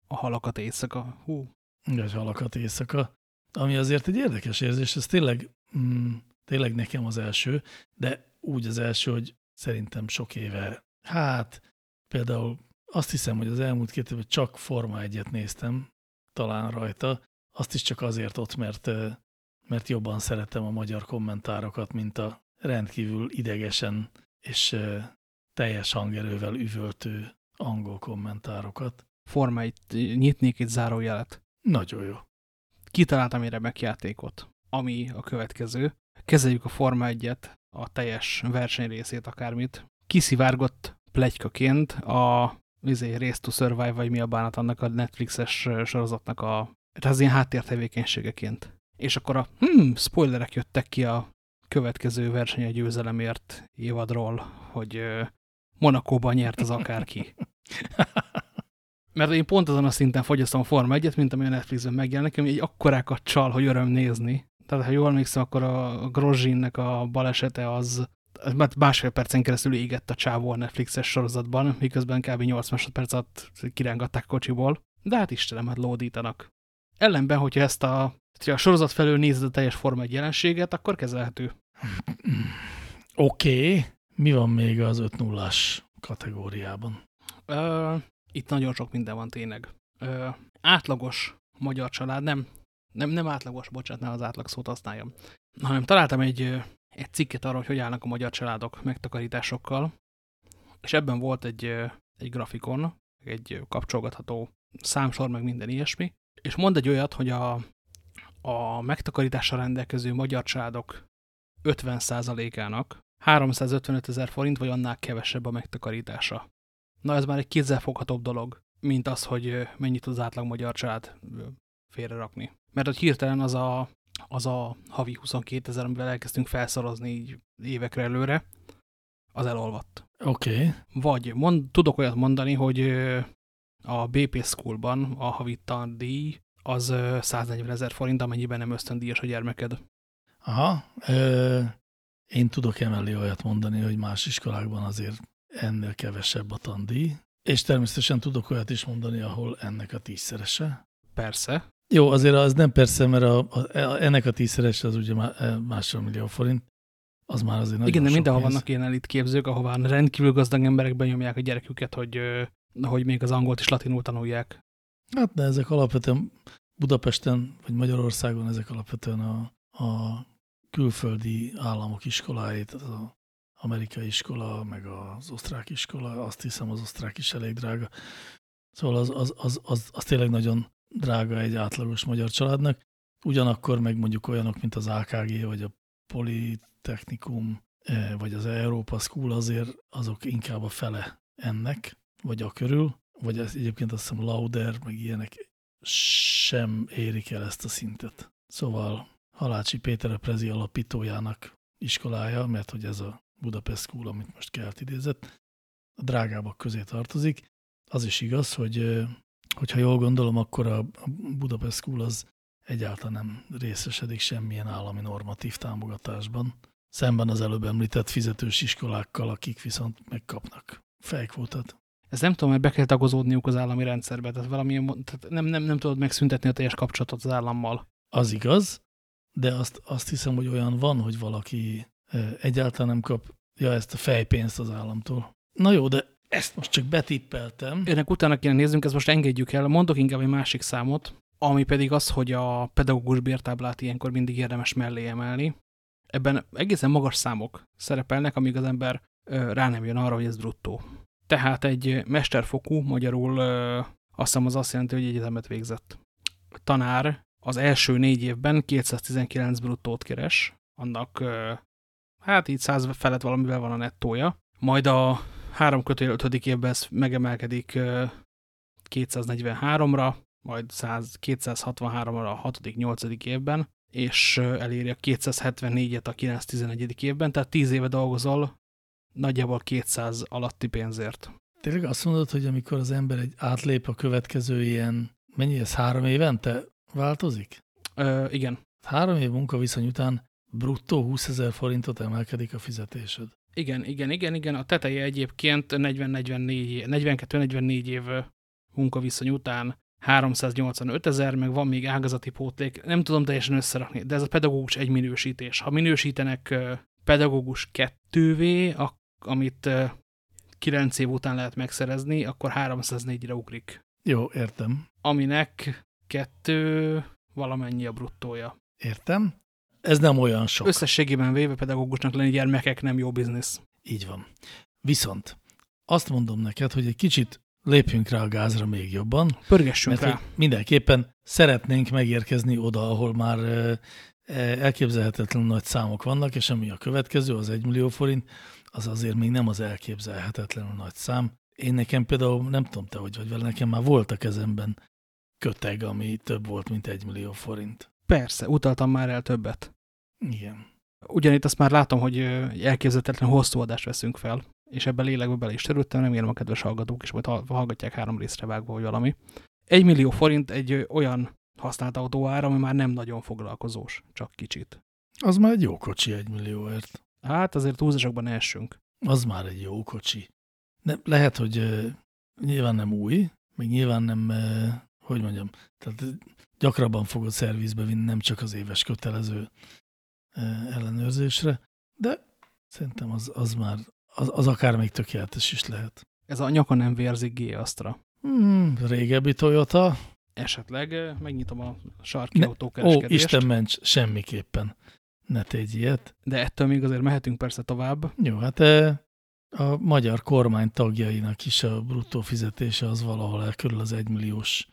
A halakat éjszaka, hú. Egy halakat éjszaka, ami azért egy érdekes érzés, ez tényleg, mm, tényleg nekem az első, de úgy az első, hogy szerintem sok éve, hát például azt hiszem, hogy az elmúlt két évben csak Forma egyet néztem, talán rajta, azt is csak azért ott, mert, mert jobban szeretem a magyar kommentárokat, mint a rendkívül idegesen és teljes hangerővel üvöltő angol kommentárokat. Formáit nyitnék egy zárójelet. Nagyon jó. Kitaláltam egy remek játékot, ami a következő. Kezeljük a Forma 1 a teljes versenyrészét, akármit. Kiszivárgott plegykaként a izé, Race to Survive, vagy mi a bánat annak a Netflixes sorozatnak a, tehát az ilyen háttértevékenységeként. És akkor a hmm, spoilerek jöttek ki a következő verseny a győzelemért évadról, hogy Monakóban nyert az akárki. Mert én pont azon a szinten fogyasztom a Forma 1 mint ami a Netflixen megjelenik, ami egy akkorákat csal, hogy öröm nézni. Tehát, ha jól emlékszem, akkor a Grozsinnek a balesete az másfél percen keresztül égett a csávó a Netflixes sorozatban, miközben kb. 8 másodperc alatt kirángatták kocsiból. De hát Istenem, hát lódítanak. Ellenben, hogyha ezt a, hogyha a sorozat felől nézed a teljes Forma 1 jelenséget, akkor kezelhető. Oké. Okay. Mi van még az 5 0 kategóriában? Uh, itt nagyon sok minden van tényleg. Ö, átlagos magyar család, nem, nem, nem átlagos, bocsánat, nem az átlag szót használjam, hanem találtam egy, egy cikket arra, hogy hogy állnak a magyar családok megtakarításokkal, és ebben volt egy, egy grafikon, egy kapcsolgatható számsor, meg minden ilyesmi, és mond egy olyat, hogy a, a megtakarítással rendelkező magyar családok 50%-ának 355 ezer forint, vagy annál kevesebb a megtakarítása. Na ez már egy kézzelfoghatóbb dolog, mint az, hogy mennyit tud az átlag magyar család félrerakni. Mert hogy hirtelen az a, az a havi 22 ezer, amivel elkezdtünk felszorozni így évekre előre, az elolvadt. Oké. Okay. Vagy mond, tudok olyat mondani, hogy a BP Schoolban a havi díj az 140 ezer forint, amennyiben nem ösztöndíjas a gyermeked. Aha. Ö, én tudok emellé olyat mondani, hogy más iskolákban azért ennél kevesebb a tandíj, és természetesen tudok olyat is mondani, ahol ennek a tízszerese. Persze. Jó, azért az nem persze, mert a, a, ennek a tízszerese az ugye e, másfél millió forint, az már azért nagyon Igen, de mindenhol pénz. vannak ilyen elitképzők, ahová rendkívül gazdag emberek benyomják a gyereküket, hogy, hogy még az angolt is latinul tanulják. Hát, de ezek alapvetően Budapesten, vagy Magyarországon ezek alapvetően a, a külföldi államok iskolái, tehát a amerikai iskola, meg az osztrák iskola, azt hiszem az osztrák is elég drága. Szóval az, az, az, az, az tényleg nagyon drága egy átlagos magyar családnak. Ugyanakkor meg mondjuk olyanok, mint az AKG, vagy a Politechnikum, eh, vagy az Európa School azért azok inkább a fele ennek, vagy a körül, vagy ez, egyébként azt hiszem Lauder, meg ilyenek sem érik el ezt a szintet. Szóval Halácsi Péter a Prezi alapítójának iskolája, mert hogy ez a Budapest School, amit most kelt idézett, a drágábbak közé tartozik. Az is igaz, hogy hogyha jól gondolom, akkor a Budapest School az egyáltalán nem részesedik semmilyen állami normatív támogatásban, szemben az előbb említett fizetős iskolákkal, akik viszont megkapnak fejkvótat. Ez nem tudom, mert be kell tagozódniuk az állami rendszerbe, tehát, valami, tehát nem, nem, nem tudod megszüntetni a teljes kapcsolatot az állammal. Az igaz, de azt, azt hiszem, hogy olyan van, hogy valaki egyáltalán nem kapja ezt a fejpénzt az államtól. Na jó, de ezt most csak betippeltem. Ennek utána kéne néznünk, ezt most engedjük el. Mondok inkább egy másik számot, ami pedig az, hogy a pedagógus bértáblát ilyenkor mindig érdemes mellé emelni. Ebben egészen magas számok szerepelnek, amíg az ember rá nem jön arra, hogy ez bruttó. Tehát egy mesterfokú, magyarul azt hiszem az azt jelenti, hogy egyetemet végzett. Tanár az első négy évben 219 bruttót keres, annak hát így 100 felett valamivel van a nettója. Majd a három kötél ötödik évben ez megemelkedik 243-ra, majd 100, 263-ra a hatodik, nyolcadik évben, és eléri a 274-et a 9-11. évben, tehát 10 éve dolgozol nagyjából 200 alatti pénzért. Tényleg azt mondod, hogy amikor az ember egy átlép a következő ilyen, mennyi ez, három évente változik? Ö, igen. Három év munkaviszony után bruttó 20 ezer forintot emelkedik a fizetésed. Igen, igen, igen, igen. A teteje egyébként 42-44 év munkaviszony után 385 ezer, meg van még ágazati pótlék. Nem tudom teljesen összerakni, de ez a pedagógus egy minősítés. Ha minősítenek pedagógus kettővé, amit 9 év után lehet megszerezni, akkor 304-re ugrik. Jó, értem. Aminek kettő valamennyi a bruttója. Értem. Ez nem olyan sok. Összességében véve pedagógusnak lenni gyermekek nem jó biznisz. Így van. Viszont azt mondom neked, hogy egy kicsit lépjünk rá a gázra még jobban. Pörgessünk mert rá. mindenképpen szeretnénk megérkezni oda, ahol már elképzelhetetlen nagy számok vannak, és ami a következő, az 1 millió forint, az azért még nem az elképzelhetetlenül nagy szám, Én nekem például, nem tudom te, hogy vagy vele, nekem már volt a kezemben köteg, ami több volt, mint egy millió forint. Persze, utaltam már el többet. Igen. Ugyanitt azt már látom, hogy elképzelhetetlen hosszú adást veszünk fel, és ebben lélekbe bele is törődtem, remélem a kedves hallgatók is majd hallgatják három részre vágva, vagy valami. Egy millió forint egy olyan használt autó ára, ami már nem nagyon foglalkozós, csak kicsit. Az már egy jó kocsi egy millióért. Hát azért túlzásokban ne essünk. Az már egy jó kocsi. Ne, lehet, hogy uh, nyilván nem új, még nyilván nem, uh, hogy mondjam, tehát gyakrabban fogod szervizbe vinni, nem csak az éves kötelező ellenőrzésre, de szerintem az, az már, az, az akár még tökéletes is lehet. Ez a nyaka nem vérzik G-asztra. Hmm, régebbi Toyota. Esetleg megnyitom a sarki ne, autókereskedést. Ó, Isten ments, semmiképpen ne tégy ilyet. De ettől még azért mehetünk persze tovább. Jó, hát a magyar kormány tagjainak is a bruttó fizetése az valahol körül az egymilliós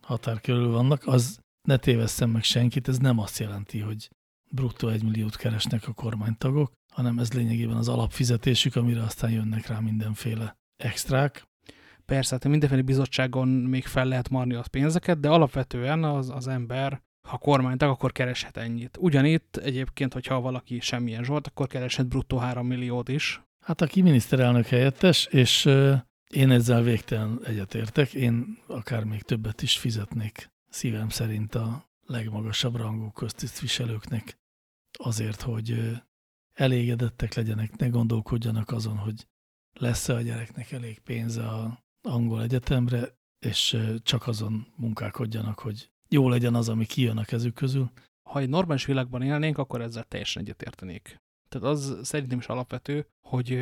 határ körül vannak. Az ne tévesszem meg senkit, ez nem azt jelenti, hogy bruttó egymilliót keresnek a kormánytagok, hanem ez lényegében az alapfizetésük, amire aztán jönnek rá mindenféle extrák. Persze, hát mindenféle bizottságon még fel lehet marni a pénzeket, de alapvetően az, az ember, ha kormánytag, akkor kereshet ennyit. Ugyanitt egyébként, hogyha valaki semmilyen zsolt, akkor kereshet bruttó 3 milliót is. Hát aki miniszterelnök helyettes, és én ezzel végtelen egyetértek, én akár még többet is fizetnék szívem szerint a legmagasabb rangú köztisztviselőknek azért, hogy elégedettek legyenek, ne gondolkodjanak azon, hogy lesz-e a gyereknek elég pénze a angol egyetemre, és csak azon munkálkodjanak, hogy jó legyen az, ami kijön a kezük közül. Ha egy normális világban élnénk, akkor ezzel teljesen egyetértenék. Tehát az szerintem is alapvető, hogy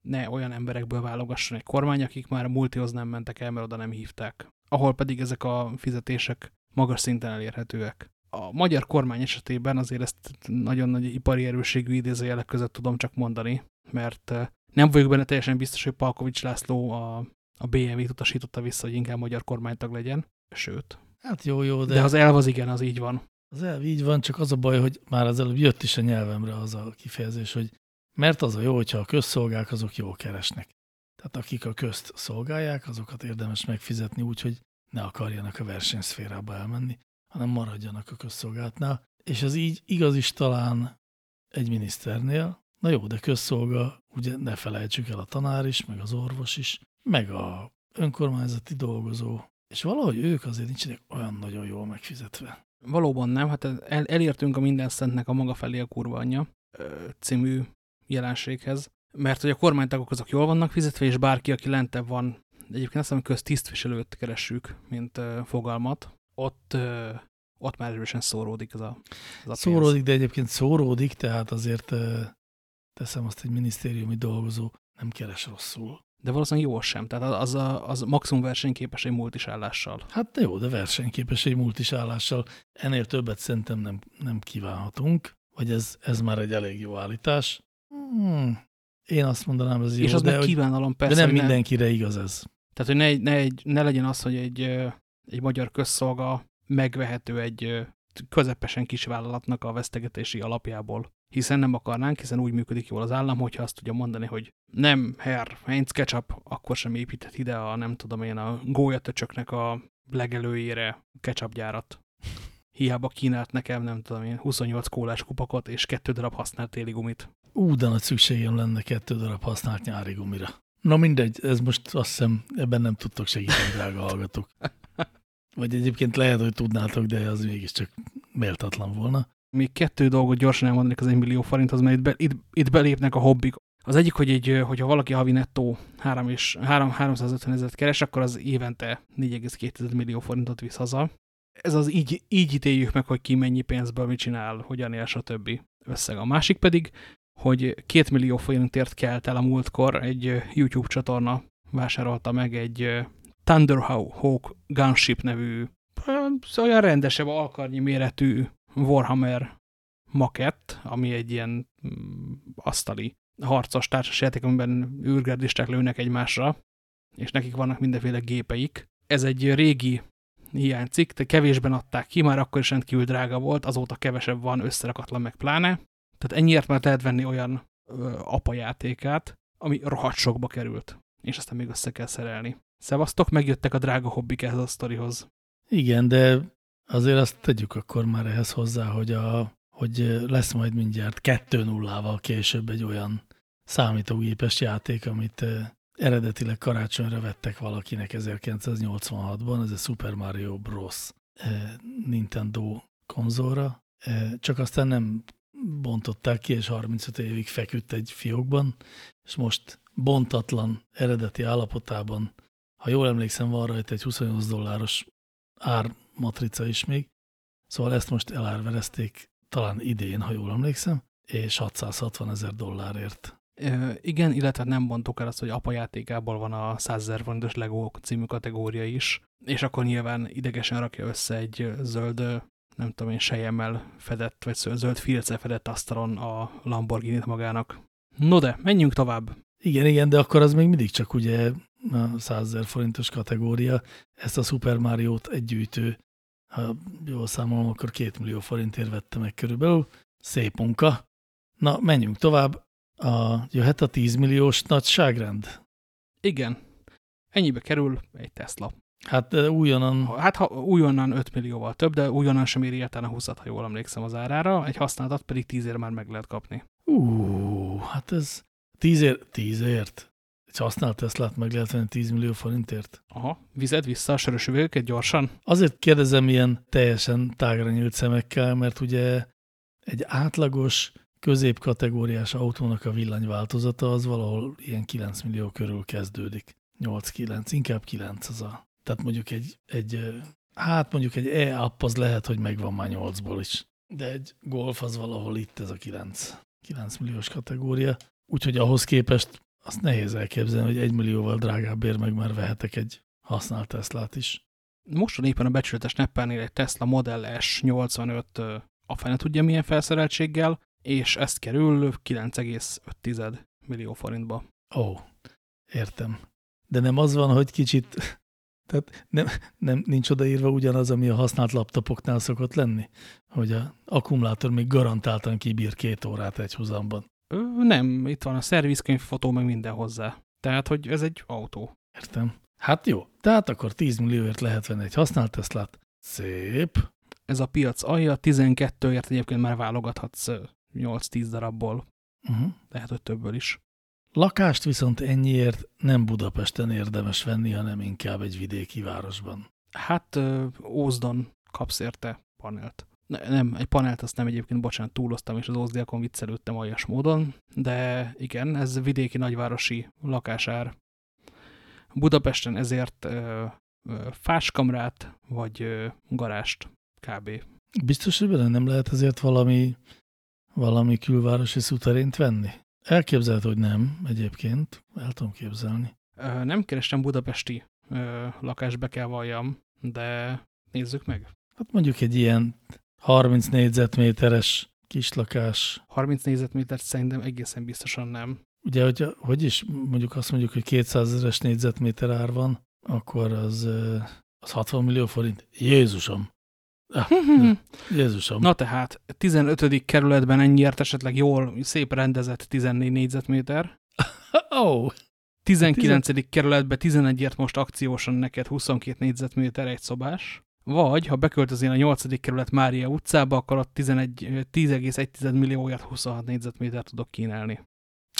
ne olyan emberekből válogasson egy kormány, akik már a multihoz nem mentek el, mert oda nem hívták. Ahol pedig ezek a fizetések magas szinten elérhetőek. A magyar kormány esetében azért ezt nagyon nagy ipari erőségű idézőjelek között tudom csak mondani, mert nem vagyok benne teljesen biztos, hogy Palkovics László a, a BMW-t utasította vissza, hogy inkább magyar kormánytag legyen. Sőt. Hát jó, jó, de... De az elv az igen, az így van. Az elv így van, csak az a baj, hogy már az előbb jött is a nyelvemre az a kifejezés, hogy mert az a jó, hogyha a közszolgák azok jól keresnek. Tehát akik a közt szolgálják, azokat érdemes megfizetni úgy, hogy ne akarjanak a versenyszférába elmenni, hanem maradjanak a közszolgáltnál. És ez így igaz is talán egy miniszternél, Na jó, de közszolga, ugye ne felejtsük el a tanár is, meg az orvos is, meg a önkormányzati dolgozó, és valahogy ők azért nincsenek olyan nagyon jól megfizetve. Valóban nem, hát el, elértünk a minden szentnek a maga felé a kurva anyja című jelenséghez, mert hogy a kormánytagok azok jól vannak fizetve, és bárki, aki lentebb van, egyébként azt hiszem, köztisztviselőt keressük, mint fogalmat, ott, ott már erősen szóródik ez a, ez a Szóródik, de egyébként szóródik, tehát azért teszem azt egy minisztériumi dolgozó nem keres rosszul. De valószínűleg jó sem. Tehát az, a, az maximum versenyképes egy multisállással. Hát jó, de versenyképes egy multisállással. Ennél többet szerintem nem, nem kívánhatunk, vagy ez, ez már egy elég jó állítás. Hmm. Én azt mondanám, ez jó. És az de, meg kívánalom persze. De nem mindenkire ne, igaz ez. Tehát, hogy ne, ne, ne legyen az, hogy egy, egy magyar közszolga megvehető egy közepesen kis vállalatnak a vesztegetési alapjából hiszen nem akarnánk, hiszen úgy működik jól az állam, hogyha azt tudja mondani, hogy nem, herr, Heinz ketchup, akkor sem épített ide a, nem tudom én, a gólyatöcsöknek a legelőjére ketchup gyárat. Hiába kínált nekem, nem tudom én, 28 kólás kupakot és kettő darab használt téli gumit. Ú, de nagy szükségem lenne kettő darab használt nyári gumira. Na mindegy, ez most azt hiszem, ebben nem tudtok segíteni, drága hallgatók. Vagy egyébként lehet, hogy tudnátok, de az mégiscsak méltatlan volna még kettő dolgot gyorsan elmondanék az 1 millió forinthoz, mert itt, be, itt, itt belépnek a hobbik. Az egyik, hogy egy, hogyha valaki havi nettó 3 és 3, 350 ezeret keres, akkor az évente 4,2 millió forintot visz haza. Ez az így, így ítéljük meg, hogy ki mennyi pénzből mit csinál, hogyan él, stb. összeg. A másik pedig, hogy 2 millió forintért kelt el a múltkor egy YouTube csatorna vásárolta meg egy Thunderhawk Gunship nevű olyan rendesebb, alkarnyi méretű Warhammer makett, ami egy ilyen mm, asztali harcos társas játék, amiben űrgerdisták lőnek egymásra, és nekik vannak mindenféle gépeik. Ez egy régi hiánycikk, de kevésben adták ki, már akkor is rendkívül drága volt, azóta kevesebb van, összerakatlan meg pláne. Tehát ennyiért már lehet venni olyan ö, ami rohadt sokba került. és aztán még össze kell szerelni. Szevasztok, megjöttek a drága hobbik ehhez a sztorihoz. Igen, de azért azt tegyük akkor már ehhez hozzá, hogy, a, hogy lesz majd mindjárt 2-0-val később egy olyan számítógépes játék, amit eredetileg karácsonyra vettek valakinek 1986-ban, ez a Super Mario Bros. Nintendo konzolra, csak aztán nem bontották ki, és 35 évig feküdt egy fiókban, és most bontatlan eredeti állapotában, ha jól emlékszem, van rajta egy 28 dolláros ármatrica is még, szóval ezt most elárverezték talán idén, ha jól emlékszem, és 660 ezer dollárért. E, igen, illetve nem mondtuk el azt, hogy apa játékából van a 100 ezer forintos Lego című kategória is, és akkor nyilván idegesen rakja össze egy zöld nem tudom én, sejemmel fedett, vagy zöld filccel fedett asztalon a Lamborghini-t magának. No de, menjünk tovább. Igen, igen, de akkor az még mindig csak ugye a 100 forintos kategória. Ezt a Super Mario-t egy gyűjtő, ha jól számolom, akkor két millió forintért vette meg körülbelül. Szép munka. Na, menjünk tovább. A, jöhet a 10 milliós nagyságrend? Igen. Ennyibe kerül egy Tesla. Hát újonnan... Hát ha újonnan 5 millióval több, de újonnan sem éri a 20 ha jól emlékszem az árára, egy használatot pedig 10 ér már meg lehet kapni. Ú, hát ez 10 ér, 10 ért? Egy használt Teslát meg lehet venni 10 millió forintért? Aha, vized vissza a sörös üvegeket gyorsan? Azért kérdezem ilyen teljesen tágra nyílt szemekkel, mert ugye egy átlagos középkategóriás autónak a villanyváltozata az valahol ilyen 9 millió körül kezdődik. 8-9, inkább 9 az a tehát mondjuk egy, egy hát mondjuk egy e-app az lehet, hogy megvan már 8-ból is. De egy golf az valahol itt ez a 9, 9 milliós kategória. Úgyhogy ahhoz képest azt nehéz elképzelni, hogy egy millióval drágább ér meg már vehetek egy használt Teslát is. Most van éppen a becsületes neppelnél egy Tesla Model S 85 a fene tudja milyen felszereltséggel, és ezt kerül 9,5 millió forintba. Ó, értem. De nem az van, hogy kicsit tehát nem, nem, nincs odaírva ugyanaz, ami a használt laptopoknál szokott lenni, hogy a akkumulátor még garantáltan kibír két órát egy húzamban. Nem, itt van a szervizkönyv, fotó, meg minden hozzá. Tehát, hogy ez egy autó. Értem. Hát jó, tehát akkor 10 millióért lehet venni egy használt Teslát. Szép. Ez a piac alja, 12-ért egyébként már válogathatsz 8-10 darabból. Uh -huh. Lehet, hogy többből is. Lakást viszont ennyiért nem Budapesten érdemes venni, hanem inkább egy vidéki városban. Hát Ózdon kapsz érte panelt. Ne, nem, egy panelt azt nem egyébként, bocsánat, túloztam, és az ózdiakon viccelődtem aljas módon, de igen, ez vidéki nagyvárosi lakásár. Budapesten ezért ö, ö, fáskamrát, vagy ö, garást kb. Biztos, hogy benne nem lehet ezért valami, valami külvárosi szuterént venni? Elképzelhető, hogy nem egyébként. El tudom képzelni. Nem kerestem budapesti lakást, be kell valljam, de nézzük meg. Hát mondjuk egy ilyen 30 négyzetméteres kislakás. 30 négyzetmétert szerintem egészen biztosan nem. Ugye, hogy, hogy is mondjuk azt mondjuk, hogy 200 ezeres négyzetméter ár van, akkor az, az 60 millió forint. Jézusom! Ah, Jézusom. Na tehát, 15. kerületben ennyiért esetleg jól, szép rendezett 14 négyzetméter. oh. 19. Tizen... kerületben 11-ért most akciósan neked 22 négyzetméter egy szobás. Vagy, ha beköltözél a 8. kerület Mária utcába, akkor ott 10,1 millióért 26 négyzetméter tudok kínálni.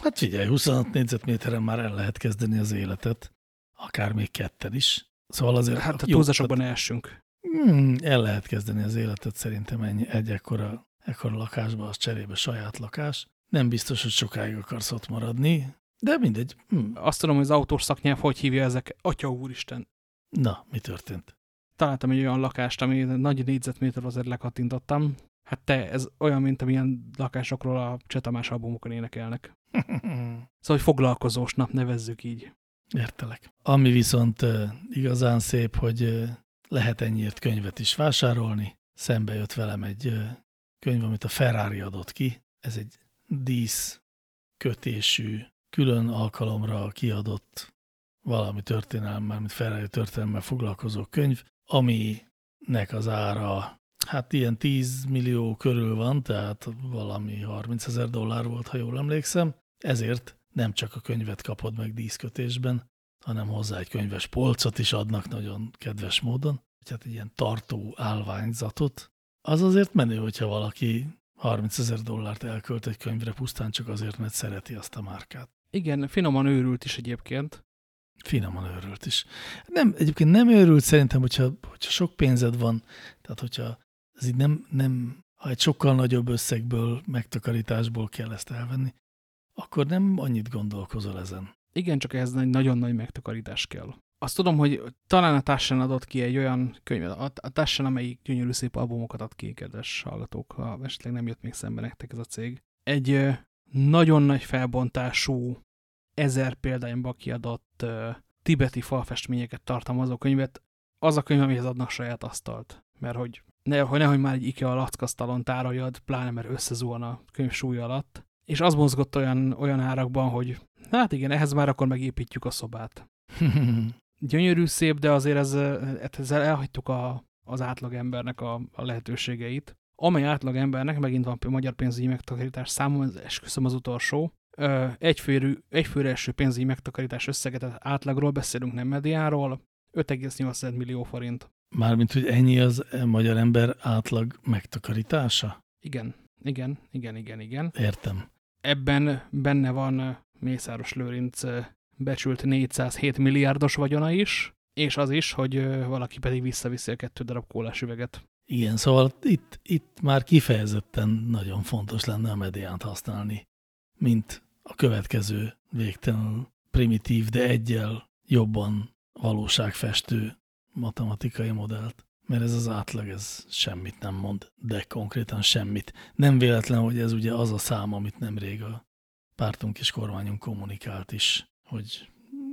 Hát figyelj, 26 négyzetméteren már el lehet kezdeni az életet. Akár még ketten is. Szóval azért... Hát a túlzásokban elsünk. Hmm, el lehet kezdeni az életet szerintem ennyi, egy ekkora, ekkora lakásba, az cserébe saját lakás. Nem biztos, hogy sokáig akarsz ott maradni, de mindegy. Hmm. Azt tudom, hogy az autós szaknyelv hogy hívja ezek? Atya úristen. Na, mi történt? Találtam egy olyan lakást, ami nagy négyzetméter azért lekattintottam. Hát te, ez olyan, mint amilyen lakásokról a Csetamás albumokon énekelnek. szóval, hogy foglalkozósnak nevezzük így. Értelek. Ami viszont igazán szép, hogy lehet ennyiért könyvet is vásárolni. Szembe jött velem egy könyv, amit a Ferrari adott ki. Ez egy dísz kötésű, külön alkalomra kiadott valami történelem, mármint Ferrari történelemmel foglalkozó könyv, aminek az ára hát ilyen 10 millió körül van, tehát valami 30 ezer dollár volt, ha jól emlékszem. Ezért nem csak a könyvet kapod meg díszkötésben, hanem hozzá egy könyves polcot is adnak nagyon kedves módon, tehát egy ilyen tartó állványzatot, az azért menő, hogyha valaki 30 ezer dollárt elkölt egy könyvre pusztán csak azért, mert szereti azt a márkát. Igen, finoman őrült is egyébként. Finoman őrült is. Nem, egyébként nem őrült szerintem, hogyha, hogyha sok pénzed van, tehát hogyha ez így nem, nem, ha egy sokkal nagyobb összegből, megtakarításból kell ezt elvenni, akkor nem annyit gondolkozol ezen. Igen, csak ez egy nagyon nagy megtakarítás kell. Azt tudom, hogy talán a Tassen adott ki egy olyan könyvet, a Tassen, amelyik gyönyörű szép albumokat ad ki, kedves hallgatók, ha esetleg nem jött még szembe nektek ez a cég. Egy nagyon nagy felbontású, ezer példányba kiadott uh, tibeti falfestményeket tartalmazó könyvet, az a könyv, amihez adnak saját asztalt. Mert hogy, ne, hogy nehogy már egy IKEA lackasztalon tároljad, pláne mert összezuhan a könyv súly alatt. És az mozgott olyan, olyan árakban, hogy hát igen, ehhez már akkor megépítjük a szobát. Gyönyörű, szép, de azért ez, ezzel elhagytuk a, az átlagembernek a, a lehetőségeit. Amely átlagembernek, megint van magyar pénzügyi megtakarítás számom, esküszöm az utolsó, egyfőre, egyfőre első pénzügyi megtakarítás összeget, átlagról beszélünk, nem mediáról, 5,8 millió forint. Mármint, hogy ennyi az magyar ember átlag megtakarítása? Igen, igen, igen, igen, igen. Értem. Ebben benne van Mészáros Lőrinc becsült 407 milliárdos vagyona is, és az is, hogy valaki pedig visszaviszi a kettő darab kólás üveget. Igen, szóval itt, itt már kifejezetten nagyon fontos lenne a mediánt használni, mint a következő végtelen primitív, de egyel jobban valóságfestő matematikai modellt. Mert ez az átlag, ez semmit nem mond, de konkrétan semmit. Nem véletlen, hogy ez ugye az a szám, amit nemrég a pártunk és kormányunk kommunikált is, hogy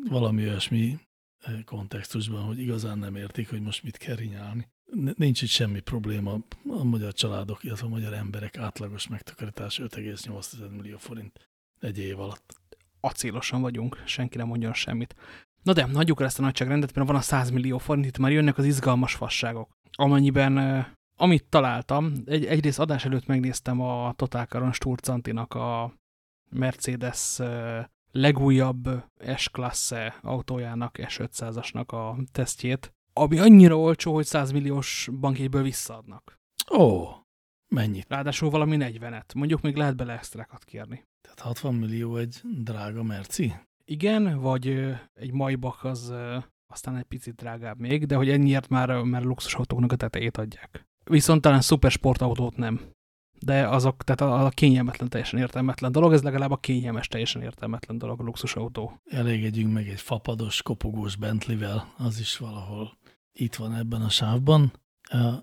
valami olyasmi eh, kontextusban, hogy igazán nem értik, hogy most mit kell rinyálni. Nincs itt semmi probléma. A magyar családok, illetve a magyar emberek átlagos megtakarítás 5,8 millió forint egy év alatt. Acélosan vagyunk, senki nem mondjon semmit. Na de, hagyjuk el ezt a nagyságrendet, mert van a 100 millió forint, itt már jönnek az izgalmas fasságok. Amennyiben, amit találtam, egy, egyrészt adás előtt megnéztem a Total Caron Sturcantinak a Mercedes legújabb S-klasse autójának, S500-asnak a tesztjét, ami annyira olcsó, hogy 100 milliós bankjegyből visszaadnak. Ó, mennyit? Ráadásul valami 40-et. Mondjuk még lehet bele extrákat kérni. Tehát 60 millió egy drága merci? Igen, vagy egy Maybach az aztán egy picit drágább még, de hogy ennyiért már, már luxusautóknak a tetejét adják. Viszont talán szupersportautót nem de azok, tehát a, a kényelmetlen, teljesen értelmetlen dolog, ez legalább a kényelmes, teljesen értelmetlen dolog a luxusautó. Elégedjünk meg egy fapados, kopogós Bentley-vel, az is valahol itt van ebben a sávban.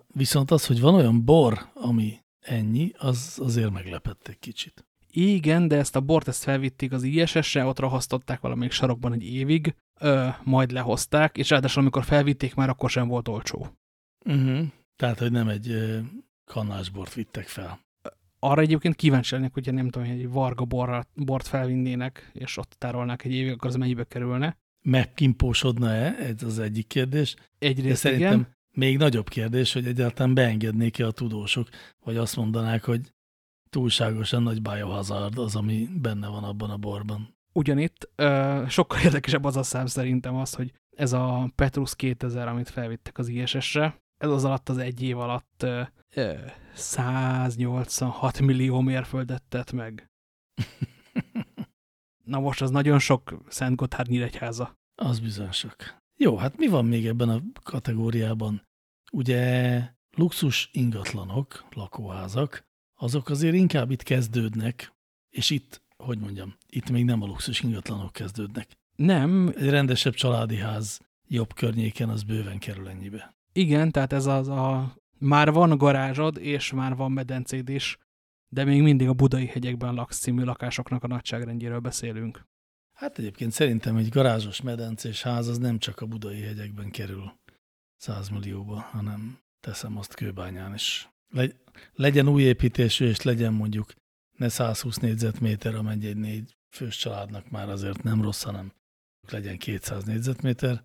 Viszont az, hogy van olyan bor, ami ennyi, az azért meglepett egy kicsit. Igen, de ezt a bort ezt felvitték az ISS-re, ott rahasztották valamelyik sarokban egy évig, ö, majd lehozták, és ráadásul amikor felvitték, már akkor sem volt olcsó. Uh mhm. -huh. Tehát, hogy nem egy kannásbort vittek fel arra egyébként kíváncsi lennék, hogyha nem tudom, hogy egy varga borra, bort felvinnének, és ott tárolnák egy évig, akkor az mennyibe kerülne. Megkimpósodna-e? Ez az egyik kérdés. Egyrészt szerintem igen. Még nagyobb kérdés, hogy egyáltalán beengednék-e a tudósok, vagy azt mondanák, hogy túlságosan nagy biohazard az, ami benne van abban a borban. Ugyanitt uh, sokkal érdekesebb az a szám szerintem az, hogy ez a Petrus 2000, amit felvittek az ISS-re, ez az alatt az egy év alatt uh, 186 millió mérföldet tett meg. Na most az nagyon sok Szent Gotthard nyíregyháza. Az bizony sok. Jó, hát mi van még ebben a kategóriában? Ugye luxus ingatlanok, lakóházak, azok azért inkább itt kezdődnek, és itt, hogy mondjam, itt még nem a luxus ingatlanok kezdődnek. Nem. Egy rendesebb családi ház jobb környéken az bőven kerül ennyibe. Igen, tehát ez az a már van garázsod, és már van medencéd is, de még mindig a budai hegyekben laksz című lakásoknak a nagyságrendjéről beszélünk. Hát egyébként szerintem egy garázsos medencés ház az nem csak a budai hegyekben kerül 100 millióba, hanem teszem azt kőbányán is. Legy legyen új építésű, és legyen mondjuk ne 120 négyzetméter, amennyi egy négy fős családnak már azért nem rossz, hanem legyen 200 négyzetméter,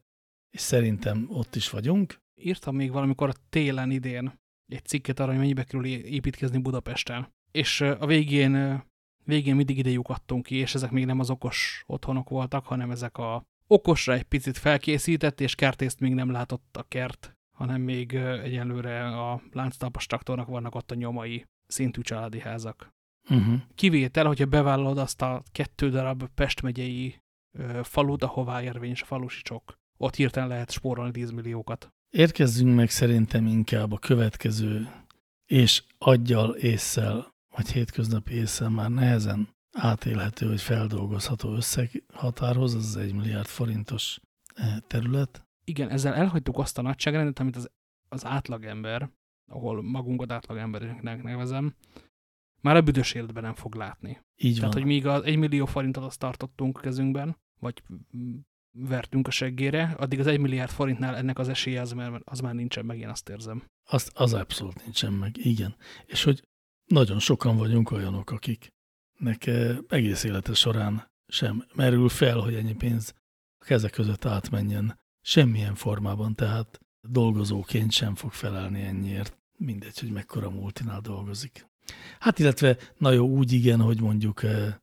és szerintem ott is vagyunk írtam még valamikor télen idén egy cikket arra, hogy mennyibe kerül építkezni Budapesten. És a végén, végén mindig idejük adtunk ki, és ezek még nem az okos otthonok voltak, hanem ezek a okosra egy picit felkészített, és kertészt még nem látott a kert, hanem még egyelőre a lánctalpas traktornak vannak ott a nyomai szintű családi házak. Uh Mhm. -huh. Kivétel, hogyha bevállalod azt a kettő darab Pest megyei ö, falut, ahová érvényes a falusi csok. Ott hirtelen lehet spórolni 10 milliókat. Érkezzünk meg szerintem inkább a következő, és aggyal, észszel, vagy hétköznapi észszel már nehezen átélhető, vagy feldolgozható összeghatárhoz, az az egy milliárd forintos eh, terület. Igen, ezzel elhagytuk azt a nagyságrendet, amit az, az átlagember, ahol magunkat átlagembernek nevezem, már a büdös életben nem fog látni. Így Tehát, van. hogy míg az 1 millió forintot azt tartottunk kezünkben, vagy vertünk a seggére, addig az 1 milliárd forintnál ennek az esélye az már, az már nincsen meg, én azt érzem. Azt, az abszolút nincsen meg, igen. És hogy nagyon sokan vagyunk olyanok, akiknek eh, egész élete során sem merül fel, hogy ennyi pénz a kezek között átmenjen semmilyen formában, tehát dolgozóként sem fog felelni ennyiért. Mindegy, hogy mekkora multinál dolgozik. Hát illetve, na jó, úgy igen, hogy mondjuk, eh,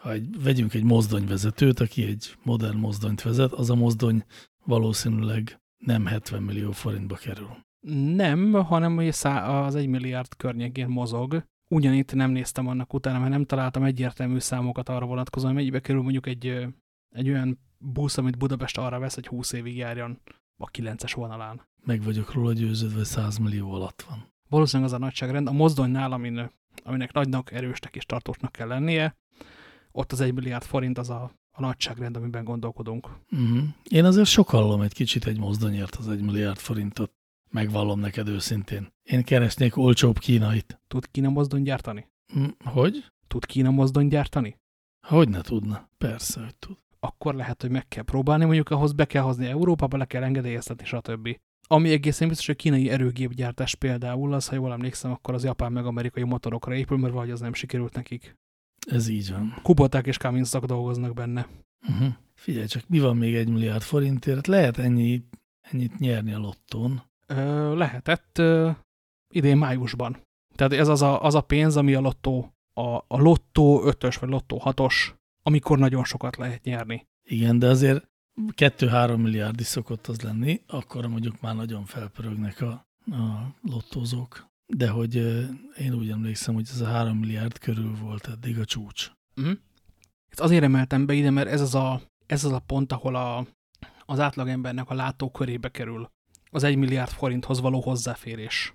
ha egy, vegyünk egy mozdonyvezetőt, aki egy modern mozdonyt vezet, az a mozdony valószínűleg nem 70 millió forintba kerül. Nem, hanem hogy az 1 milliárd környékén mozog. Ugyanitt nem néztem annak utána, mert nem találtam egyértelmű számokat arra vonatkozóan, mennyibe kerül mondjuk egy, egy olyan busz, amit Budapest arra vesz, hogy 20 évig járjon a 9-es vonalán. meg vagyok róla győződve, 100 millió alatt van. Valószínűleg az a nagyságrend. A mozdonynál, amin, aminek nagynak, erősnek és tartósnak kell lennie, ott az 1 milliárd forint az a, a nagyságrend, amiben gondolkodunk. Uh -huh. Én azért sokallom egy kicsit egy mozdonyért az egy milliárd forintot. Megvallom neked őszintén. Én keresnék olcsóbb kínait. Tud Kína mozdony gyártani? Hm, Hogy? Tud Kína mozdony gyártani? Hogy ne tudna? Persze, hogy tud. Akkor lehet, hogy meg kell próbálni, mondjuk ahhoz be kell hozni Európába, le kell engedélyeztetni, stb. Ami egészen biztos, hogy kínai erőgépgyártás például, az, ha jól emlékszem, akkor az japán meg amerikai motorokra épül, mert vagy az nem sikerült nekik. Ez így van. Kuboták és Kaminszak dolgoznak benne. Uh -huh. Figyelj csak, mi van még egy milliárd forintért? Lehet ennyi, ennyit nyerni a lottón. Ö, lehetett ö, idén májusban. Tehát ez az a, az a pénz, ami a lottó, a, a lottó 5-ös vagy lottó 6-os, amikor nagyon sokat lehet nyerni. Igen, de azért 2-3 milliárd is szokott az lenni, akkor mondjuk már nagyon felpörögnek a, a lottózók. De hogy én úgy emlékszem, hogy ez a 3 milliárd körül volt eddig a csúcs. Uh -huh. Ezt azért emeltem be ide, mert ez az a, ez az a pont, ahol a, az átlagembernek a látókörébe kerül az 1 milliárd forinthoz való hozzáférés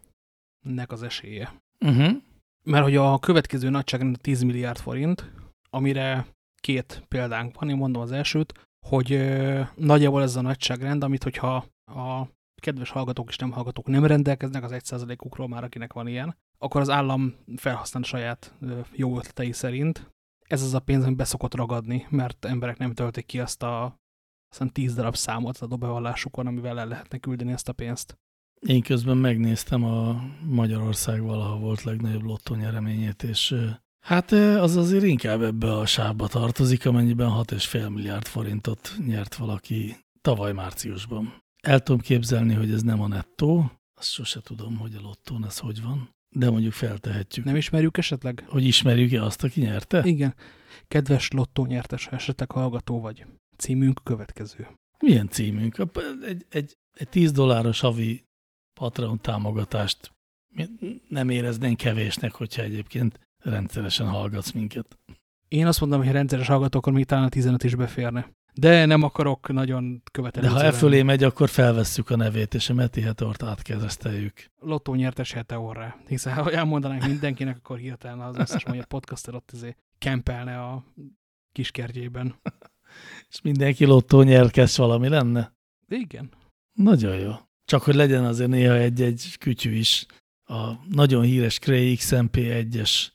nek az esélye. Uh -huh. Mert hogy a következő nagyságrend 10 milliárd forint, amire két példánk van, én mondom az elsőt, hogy ö, nagyjából ez a nagyságrend, amit hogyha a kedves hallgatók és nem hallgatók nem rendelkeznek az 1%-ukról már, akinek van ilyen, akkor az állam felhasznál saját ö, jó ötletei szerint. Ez az a pénz, ami beszokott ragadni, mert emberek nem töltik ki azt a aztán 10 darab számot az adóbevallásukon, amivel el lehetne küldeni ezt a pénzt. Én közben megnéztem a Magyarország valaha volt legnagyobb lottó nyereményét, és hát az azért inkább ebbe a sávba tartozik, amennyiben 6,5 milliárd forintot nyert valaki tavaly márciusban. El tudom képzelni, hogy ez nem a nettó, azt sose tudom, hogy a lottón ez hogy van, de mondjuk feltehetjük. Nem ismerjük esetleg? Hogy ismerjük-e azt, aki nyerte? Igen. Kedves lottó nyertes, ha esetleg hallgató vagy. Címünk következő. Milyen címünk? Egy, egy, egy 10 dolláros havi Patreon támogatást nem éreznénk kevésnek, hogyha egyébként rendszeresen hallgatsz minket. Én azt mondom, hogy rendszeres hallgató, akkor még talán a 15 is beférne. De nem akarok nagyon követelni. De ha e fölé megy, akkor felvesszük a nevét, és a Meti Hetort átkereszteljük. Lottó nyertes Heteorra. Hiszen ha elmondanánk mindenkinek, akkor hirtelen az összes magyar podcaster ott izé kempelne a kiskertjében. És mindenki lottó nyerkes valami lenne? Igen. Nagyon jó. Csak hogy legyen azért néha egy-egy kütyű is. A nagyon híres Cray XMP1-es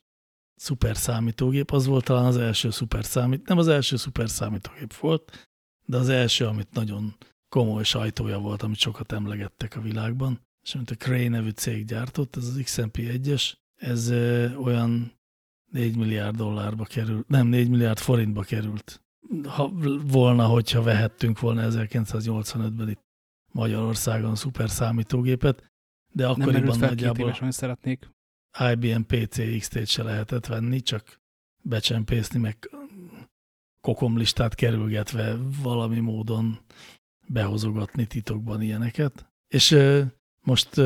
szuper számítógép, az volt talán az első szuper számít, nem az első szuper számítógép volt, de az első, amit nagyon komoly sajtója volt, amit sokat emlegettek a világban, és amit a Cray nevű cég gyártott, ez az XMP1-es, ez olyan 4 milliárd dollárba került, nem 4 milliárd forintba került. Ha volna, hogyha vehettünk volna 1985-ben itt Magyarországon szuper számítógépet, de akkoriban fel nagyjából szeretnék. IBM PC XT-t se lehetett venni, csak becsempészni, meg kokomlistát kerülgetve valami módon behozogatni titokban ilyeneket. És most,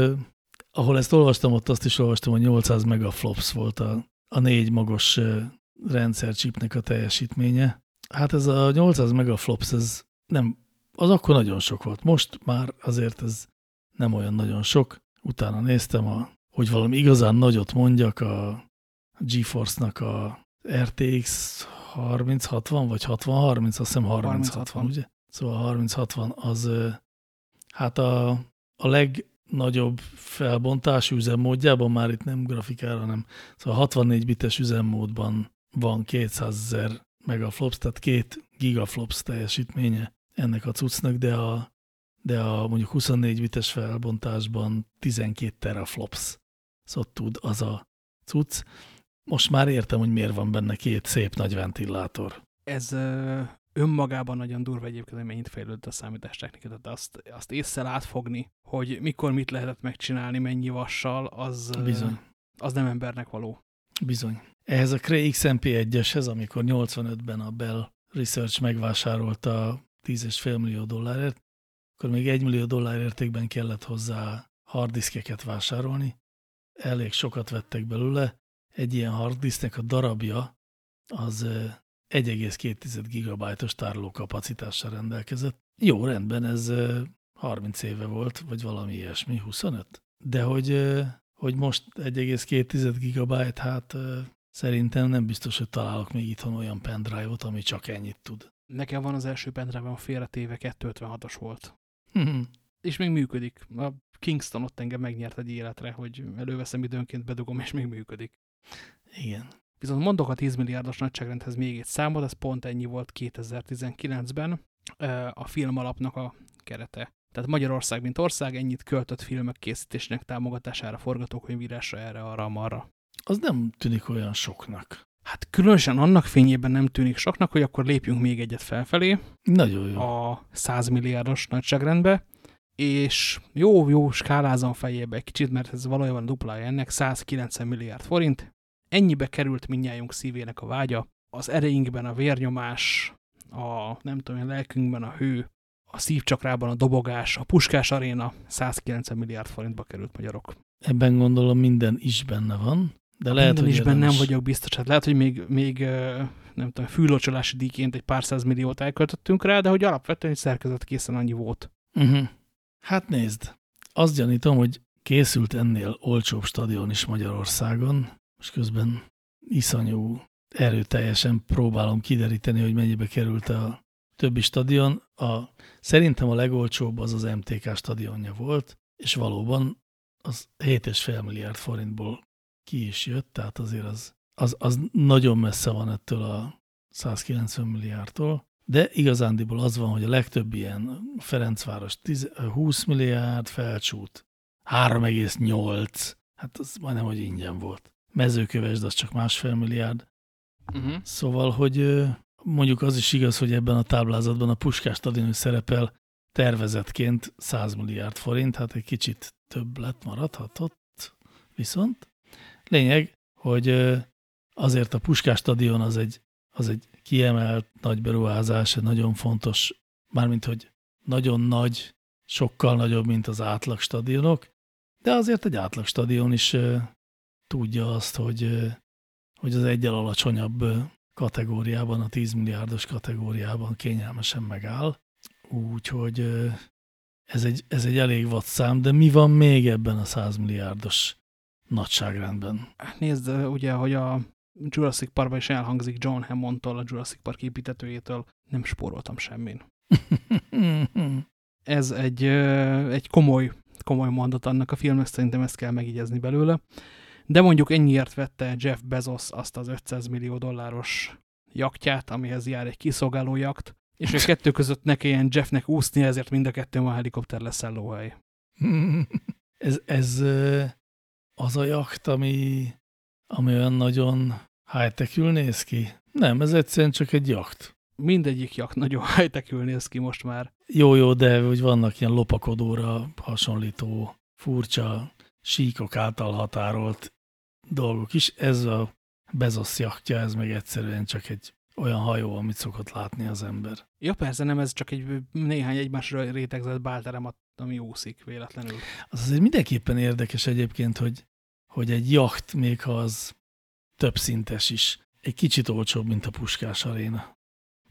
ahol ezt olvastam, ott azt is olvastam, hogy 800 megaflops volt a, a négy magos rendszercsipnek a teljesítménye. Hát ez a 800 megaflops, ez nem, az akkor nagyon sok volt. Most már azért ez nem olyan nagyon sok. Utána néztem, a, hogy valami igazán nagyot mondjak, a GeForce-nak a RTX 3060 vagy 6030, azt hiszem 3060, ugye? Szóval 3060 az hát a, a legnagyobb felbontású üzemmódjában, már itt nem grafikára, hanem szóval 64 bites üzemmódban van 200 ezer megaflops, tehát két gigaflops teljesítménye ennek a cuccnak, de a, de a mondjuk 24 bites felbontásban 12 teraflops szóval tud az a cucc. Most már értem, hogy miért van benne két szép nagy ventilátor. Ez ö, önmagában nagyon durva egyébként, hogy mennyit fejlődött a számítástechnika, tehát azt, azt észre átfogni, hogy mikor mit lehetett megcsinálni, mennyi vassal, az, Bizony. az nem embernek való. Bizony. Ehhez a Cray XMP1-eshez, amikor 85-ben a Bell Research megvásárolta 10,5 millió dollárért, akkor még 1 millió dollár értékben kellett hozzá harddiskeket vásárolni. Elég sokat vettek belőle. Egy ilyen harddisknek a darabja az 1,2 gigabájtos tárolókapacitással rendelkezett. Jó, rendben, ez 30 éve volt, vagy valami ilyesmi, 25. De hogy, hogy most 1,2 gigabyte, hát szerintem nem biztos, hogy találok még itthon olyan pendrive-ot, ami csak ennyit tud. Nekem van az első pendrive-on félretéve 256-os volt. Mhm. És még működik. A Kingston ott engem megnyert egy életre, hogy előveszem időnként, bedugom, és még működik. Igen. Viszont mondok a 10 milliárdos nagyságrendhez még egy számot, ez pont ennyi volt 2019-ben a film alapnak a kerete. Tehát Magyarország, mint ország ennyit költött filmek készítésnek támogatására, forgatókönyvírásra, erre, arra, marra. Az nem tűnik olyan soknak. Hát különösen annak fényében nem tűnik soknak, hogy akkor lépjünk még egyet felfelé. Nagyon jó. A 100 milliárdos nagyságrendbe, és jó, jó, skálázom fejébe egy kicsit, mert ez valójában duplája ennek, 190 milliárd forint. Ennyibe került mindnyájunk szívének a vágya. Az ereinkben a vérnyomás, a nem tudom, a lelkünkben a hő, a szívcsakrában a dobogás, a puskás aréna 190 milliárd forintba került magyarok. Ebben gondolom minden is benne van. De lehet, Minden is benne nem vagyok biztos. Hát lehet, hogy még, még nem tudom, fűlocsolási díjként egy pár milliót elköltöttünk rá, de hogy alapvetően egy szerkezet készen annyi volt. Uh mhm. -huh. Hát nézd, azt gyanítom, hogy készült ennél olcsóbb stadion is Magyarországon, most közben iszonyú erőteljesen próbálom kideríteni, hogy mennyibe került a többi stadion. A, szerintem a legolcsóbb az az MTK stadionja volt, és valóban az 7,5 milliárd forintból ki is jött, tehát azért az, az, az nagyon messze van ettől a 190 milliárdtól, de igazándiból az van, hogy a legtöbb ilyen Ferencváros 10, 20 milliárd, felcsút 3,8, hát az majdnem, hogy ingyen volt. Mezőkövesd, az csak másfél milliárd. Uh -huh. Szóval, hogy mondjuk az is igaz, hogy ebben a táblázatban a Puskás stadion szerepel tervezetként 100 milliárd forint, hát egy kicsit több lett maradhatott, viszont Lényeg, hogy azért a Puskás stadion az egy, az egy kiemelt nagy beruházás, egy nagyon fontos, mármint hogy nagyon nagy, sokkal nagyobb, mint az átlag stadionok, de azért egy átlag stadion is tudja azt, hogy, hogy az egyel alacsonyabb kategóriában, a 10 milliárdos kategóriában kényelmesen megáll. Úgyhogy ez egy, ez egy elég vad szám, de mi van még ebben a 100 milliárdos nagyságrendben. Nézd, ugye, hogy a Jurassic Parkban is elhangzik John Hammondtól, a Jurassic Park építetőjétől, nem spóroltam semmin. Ez egy, egy komoly, komoly mondat annak a filmnek, szerintem ezt kell megígyezni belőle. De mondjuk ennyiért vette Jeff Bezos azt az 500 millió dolláros jaktját, amihez jár egy kiszolgáló jakt, és a kettő között ne kelljen Jeffnek úszni, ezért mind a kettő a helikopter leszállóhely. ez, ez az a jakt, ami, ami olyan nagyon high néz ki? Nem, ez egyszerűen csak egy jakt. Mindegyik jakt nagyon high néz ki most már. Jó, jó, de hogy vannak ilyen lopakodóra hasonlító, furcsa, síkok által határolt dolgok is. Ez a Bezos jaktja, ez meg egyszerűen csak egy olyan hajó, amit szokott látni az ember. Ja, persze nem, ez csak egy néhány egymásra rétegzett bálterem, ami úszik véletlenül. Az azért mindenképpen érdekes egyébként, hogy, hogy egy jacht, még ha az több szintes is, egy kicsit olcsóbb, mint a Puskás Aréna.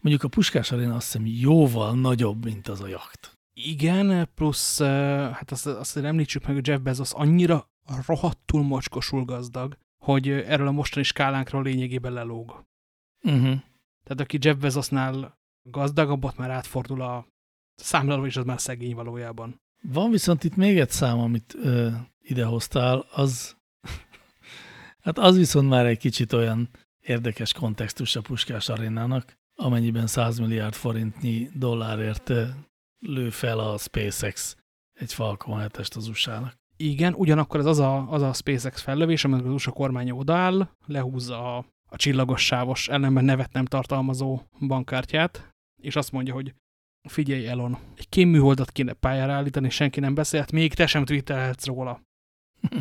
Mondjuk a Puskás Aréna azt hiszem jóval nagyobb, mint az a jacht. Igen, plusz, hát azt, azt említsük meg, hogy Jeff Bezos annyira rohadtul mocskosul gazdag, hogy erről a mostani skálánkról lényegében lelóg. Uh -huh. Tehát aki Jeff Bezosnál gazdagabb, ott már átfordul a számláló, és az már szegény valójában. Van viszont itt még egy szám, amit ö, idehoztál, az, hát az viszont már egy kicsit olyan érdekes kontextus a Puskás arénának, amennyiben 100 milliárd forintnyi dollárért lő fel a SpaceX egy Falcon 7 az USA-nak. Igen, ugyanakkor ez az a, az a SpaceX fellövés, amikor az USA kormánya odaáll, lehúzza a, a csillagos sávos, ellenben nevet nem tartalmazó bankkártyát, és azt mondja, hogy figyelj Elon, egy kémműholdat kéne pályára állítani, senki nem beszélt, még te sem twittelhetsz róla.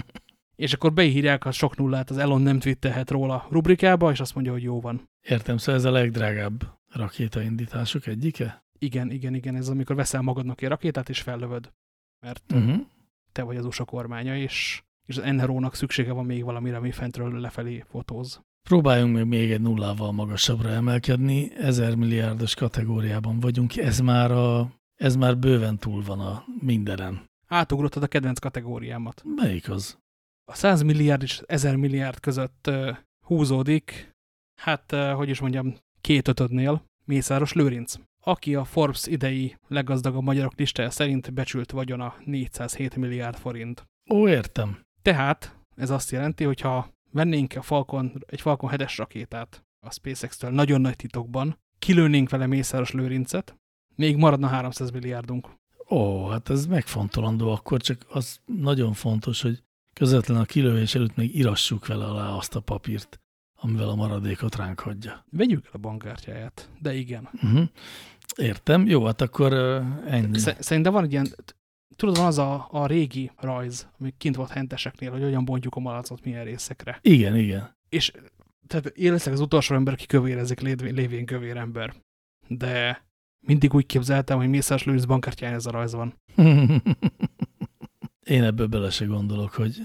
és akkor beírják a sok nullát, az Elon nem twittelhet róla rubrikába, és azt mondja, hogy jó van. Értem, szóval ez a legdrágább rakétaindítások egyike? Igen, igen, igen, ez amikor veszel magadnak egy rakétát, és fellövöd. Mert uh Mhm. -huh. Te vagy az USA kormánya, és, és az NRO-nak szüksége van még valamire, ami fentről lefelé fotóz. Próbáljunk meg még egy nullával magasabbra emelkedni, ezer milliárdos kategóriában vagyunk, ez már, a, ez már bőven túl van a mindenen. Átugrottad a kedvenc kategóriámat. Melyik az? A 100 milliárd és 1000 milliárd között uh, húzódik, hát, uh, hogy is mondjam, két ötödnél Mészáros Lőrinc, aki a Forbes idei leggazdagabb magyarok listája szerint becsült vagyona 407 milliárd forint. Ó, értem. Tehát ez azt jelenti, hogy ha vennénk a Falcon, egy Falcon 7-es rakétát a SpaceX-től nagyon nagy titokban, kilőnénk vele Mészáros Lőrincet, még maradna 300 milliárdunk. Ó, hát ez megfontolandó, akkor csak az nagyon fontos, hogy közvetlen a kilövés előtt még irassuk vele alá azt a papírt, amivel a maradékot ránk hagyja. Vegyük el a bankkártyáját, de igen. Uh -huh. Értem, jó, hát akkor ennyi. Szerintem van egy ilyen, tudod, van az a, a régi rajz, ami kint volt henteseknél, hogy hogyan bontjuk a malacot milyen részekre. Igen, igen. És tehát én leszek az utolsó ember, aki kövérezik lévén kövér ember. De mindig úgy képzeltem, hogy Mészás Lőrinc bankkártyáján ez a rajz van. Én ebből bele se gondolok, hogy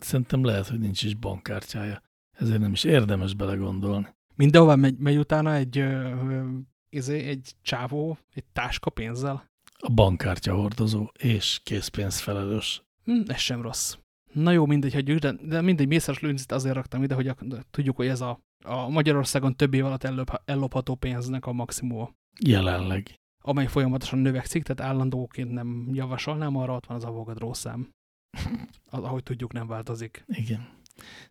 szerintem lehet, hogy nincs is bankkártyája. Ezért nem is érdemes belegondolni. Mindenhová megy, megy utána egy, ö, ö, izé, egy csávó, egy táska pénzzel. A bankkártya hordozó és készpénzfelelős. Hm, ez sem rossz. Na jó, mindegy, hogy de, de mindegy, Mészáros Lőrincet azért raktam ide, hogy a, tudjuk, hogy ez a, a Magyarországon több év alatt ellop, ellopható pénznek a maximum. Jelenleg. Amely folyamatosan növekszik, tehát állandóként nem javasolnám, arra ott van az avogadró szám. Az, ahogy tudjuk, nem változik. Igen.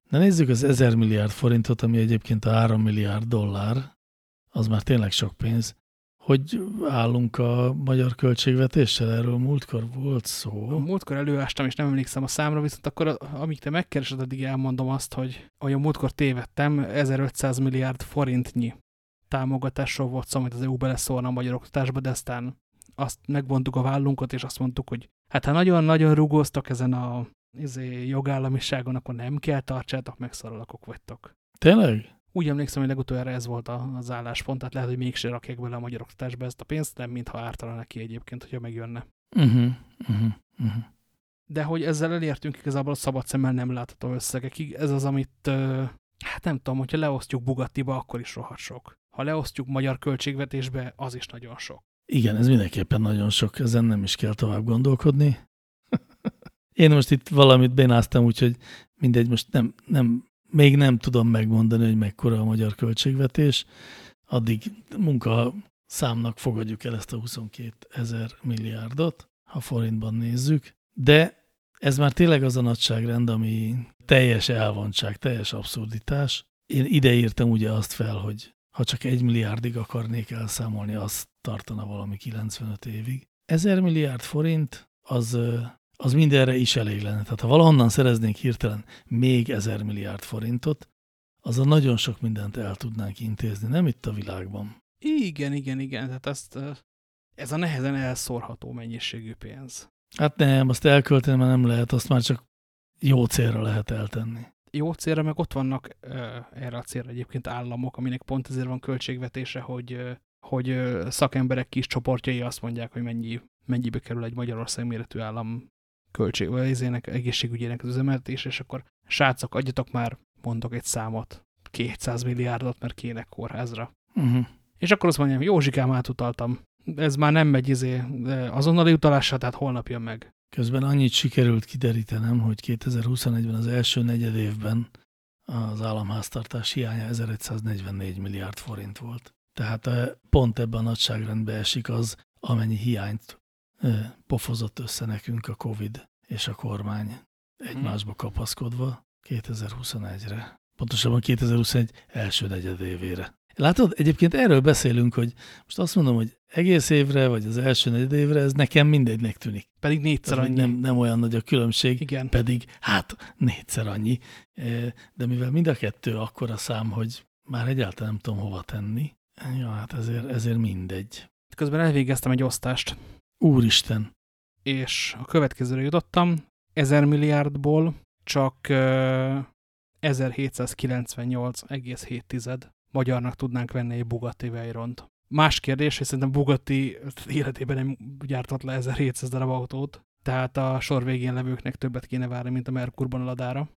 Na nézzük az 1000 milliárd forintot, ami egyébként a 3 milliárd dollár, az már tényleg sok pénz. Hogy állunk a magyar költségvetéssel? Erről múltkor volt szó. A múltkor előástam, és nem emlékszem a számra, viszont akkor, amíg te megkeresed, addig elmondom azt, hogy ahogy a múltkor tévedtem, 1500 milliárd forintnyi támogatásról volt szó, amit az EU beleszólna a magyar oktatásba, de aztán azt megvontuk a vállunkat, és azt mondtuk, hogy hát ha nagyon-nagyon rugóztak ezen a izé, jogállamiságon, akkor nem kell, tartsátok meg, szaralakok vagytok. Tényleg? Úgy emlékszem, hogy legutoljára ez volt az álláspont, tehát lehet, hogy mégse rakják bele a magyar oktatásba ezt a pénzt, nem mintha ártana neki egyébként, hogyha megjönne. Uh -huh, uh -huh, uh -huh. De hogy ezzel elértünk igazából a szabad szemmel nem látható összegekig, ez az, amit, hát nem tudom, hogyha leosztjuk Bugattiba, akkor is rohadt sok. Ha leosztjuk magyar költségvetésbe, az is nagyon sok. Igen, ez mindenképpen nagyon sok, ezen nem is kell tovább gondolkodni. Én most itt valamit bénáztam, úgyhogy mindegy, most nem, nem, még nem tudom megmondani, hogy mekkora a magyar költségvetés. Addig munka számnak fogadjuk el ezt a 22 ezer milliárdot, ha forintban nézzük. De ez már tényleg az a nagyságrend, ami teljes elvontság, teljes abszurditás. Én ideírtam ugye azt fel, hogy ha csak egy milliárdig akarnék elszámolni, az tartana valami 95 évig. Ezer milliárd forint az, az mindenre is elég lenne. Tehát ha valahonnan szereznénk hirtelen még ezer milliárd forintot, az a nagyon sok mindent el tudnánk intézni, nem itt a világban. Igen, igen, igen. Tehát ezt, ez a nehezen elszórható mennyiségű pénz. Hát nem, azt elkölteni, mert nem lehet, azt már csak jó célra lehet eltenni. jó célra, meg ott vannak ö, erre a célra egyébként államok, aminek pont ezért van költségvetése, hogy, ö, hogy ö, szakemberek kis csoportjai azt mondják, hogy mennyi, mennyibe kerül egy Magyarország méretű állam költség, vagy ezének egészségügyének az üzemeltetés, és akkor srácok, adjatok már, mondok egy számot, 200 milliárdot, mert kéne kórházra. Uh -huh. És akkor azt mondjam, Józsikám, átutaltam. Ez már nem megy izé, azonnali utalásra, tehát holnap jön meg. Közben annyit sikerült kiderítenem, hogy 2021-ben az első negyed évben az államháztartás hiánya 1144 milliárd forint volt. Tehát pont ebben a nagyságrendbe esik az, amennyi hiányt pofozott össze nekünk a Covid és a kormány egymásba kapaszkodva 2021-re. Pontosabban 2021 első negyedévére. Látod, egyébként erről beszélünk, hogy most azt mondom, hogy egész évre, vagy az első negyed évre, ez nekem mindegynek tűnik. Pedig négyszer annyi. Nem, nem olyan nagy a különbség, Igen. pedig hát négyszer annyi. De mivel mind a kettő akkora szám, hogy már egyáltalán nem tudom hova tenni, ja, hát ezért, ezért mindegy. Közben elvégeztem egy osztást. Úristen! És a következőre jutottam, 1000 milliárdból csak 1798,7 magyarnak tudnánk venni egy Bugatti Veyront. Más kérdés, hogy szerintem Bugatti életében nem gyártott le 1700 darab autót, tehát a sor végén levőknek többet kéne várni, mint a Merkurban a ladára.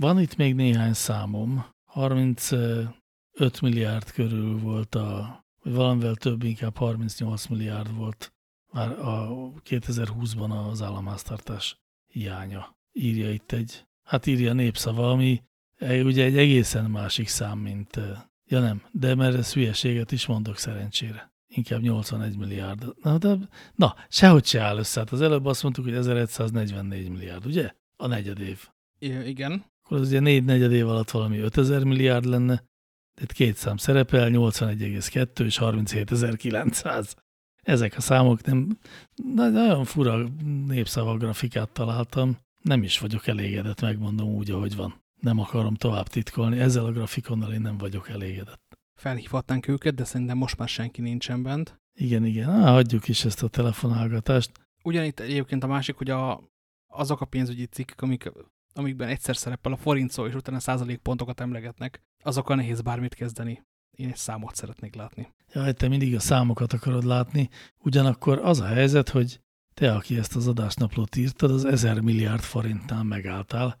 Van itt még néhány számom. 35 milliárd körül volt a, vagy valamivel több, inkább 38 milliárd volt már a 2020-ban az államháztartás hiánya. Írja itt egy, hát írja népszava, ami ugye egy egészen másik szám, mint Ja nem, de mert ez hülyeséget is mondok szerencsére. Inkább 81 milliárd. Na, de, na, sehogy se áll össze. Hát az előbb azt mondtuk, hogy 1144 milliárd, ugye? A negyed év. I igen. Akkor az ugye négy negyed év alatt valami 5000 milliárd lenne, de itt két szám szerepel, 81,2 és 37.900. Ezek a számok nem, nagyon fura népszava grafikát találtam. Nem is vagyok elégedett, megmondom úgy, ahogy van nem akarom tovább titkolni. Ezzel a grafikonnal én nem vagyok elégedett. Felhívhatnánk őket, de szerintem most már senki nincsen bent. Igen, igen. Á, hagyjuk is ezt a telefonálgatást. Ugyanitt egyébként a másik, hogy a, azok a pénzügyi cikkek, amik, amikben egyszer szerepel a forint szó, és utána százalékpontokat emlegetnek, azokkal nehéz bármit kezdeni. Én egy számot szeretnék látni. Ja, te mindig a számokat akarod látni. Ugyanakkor az a helyzet, hogy te, aki ezt az adásnaplót írtad, az 1000 milliárd forintnál megálltál,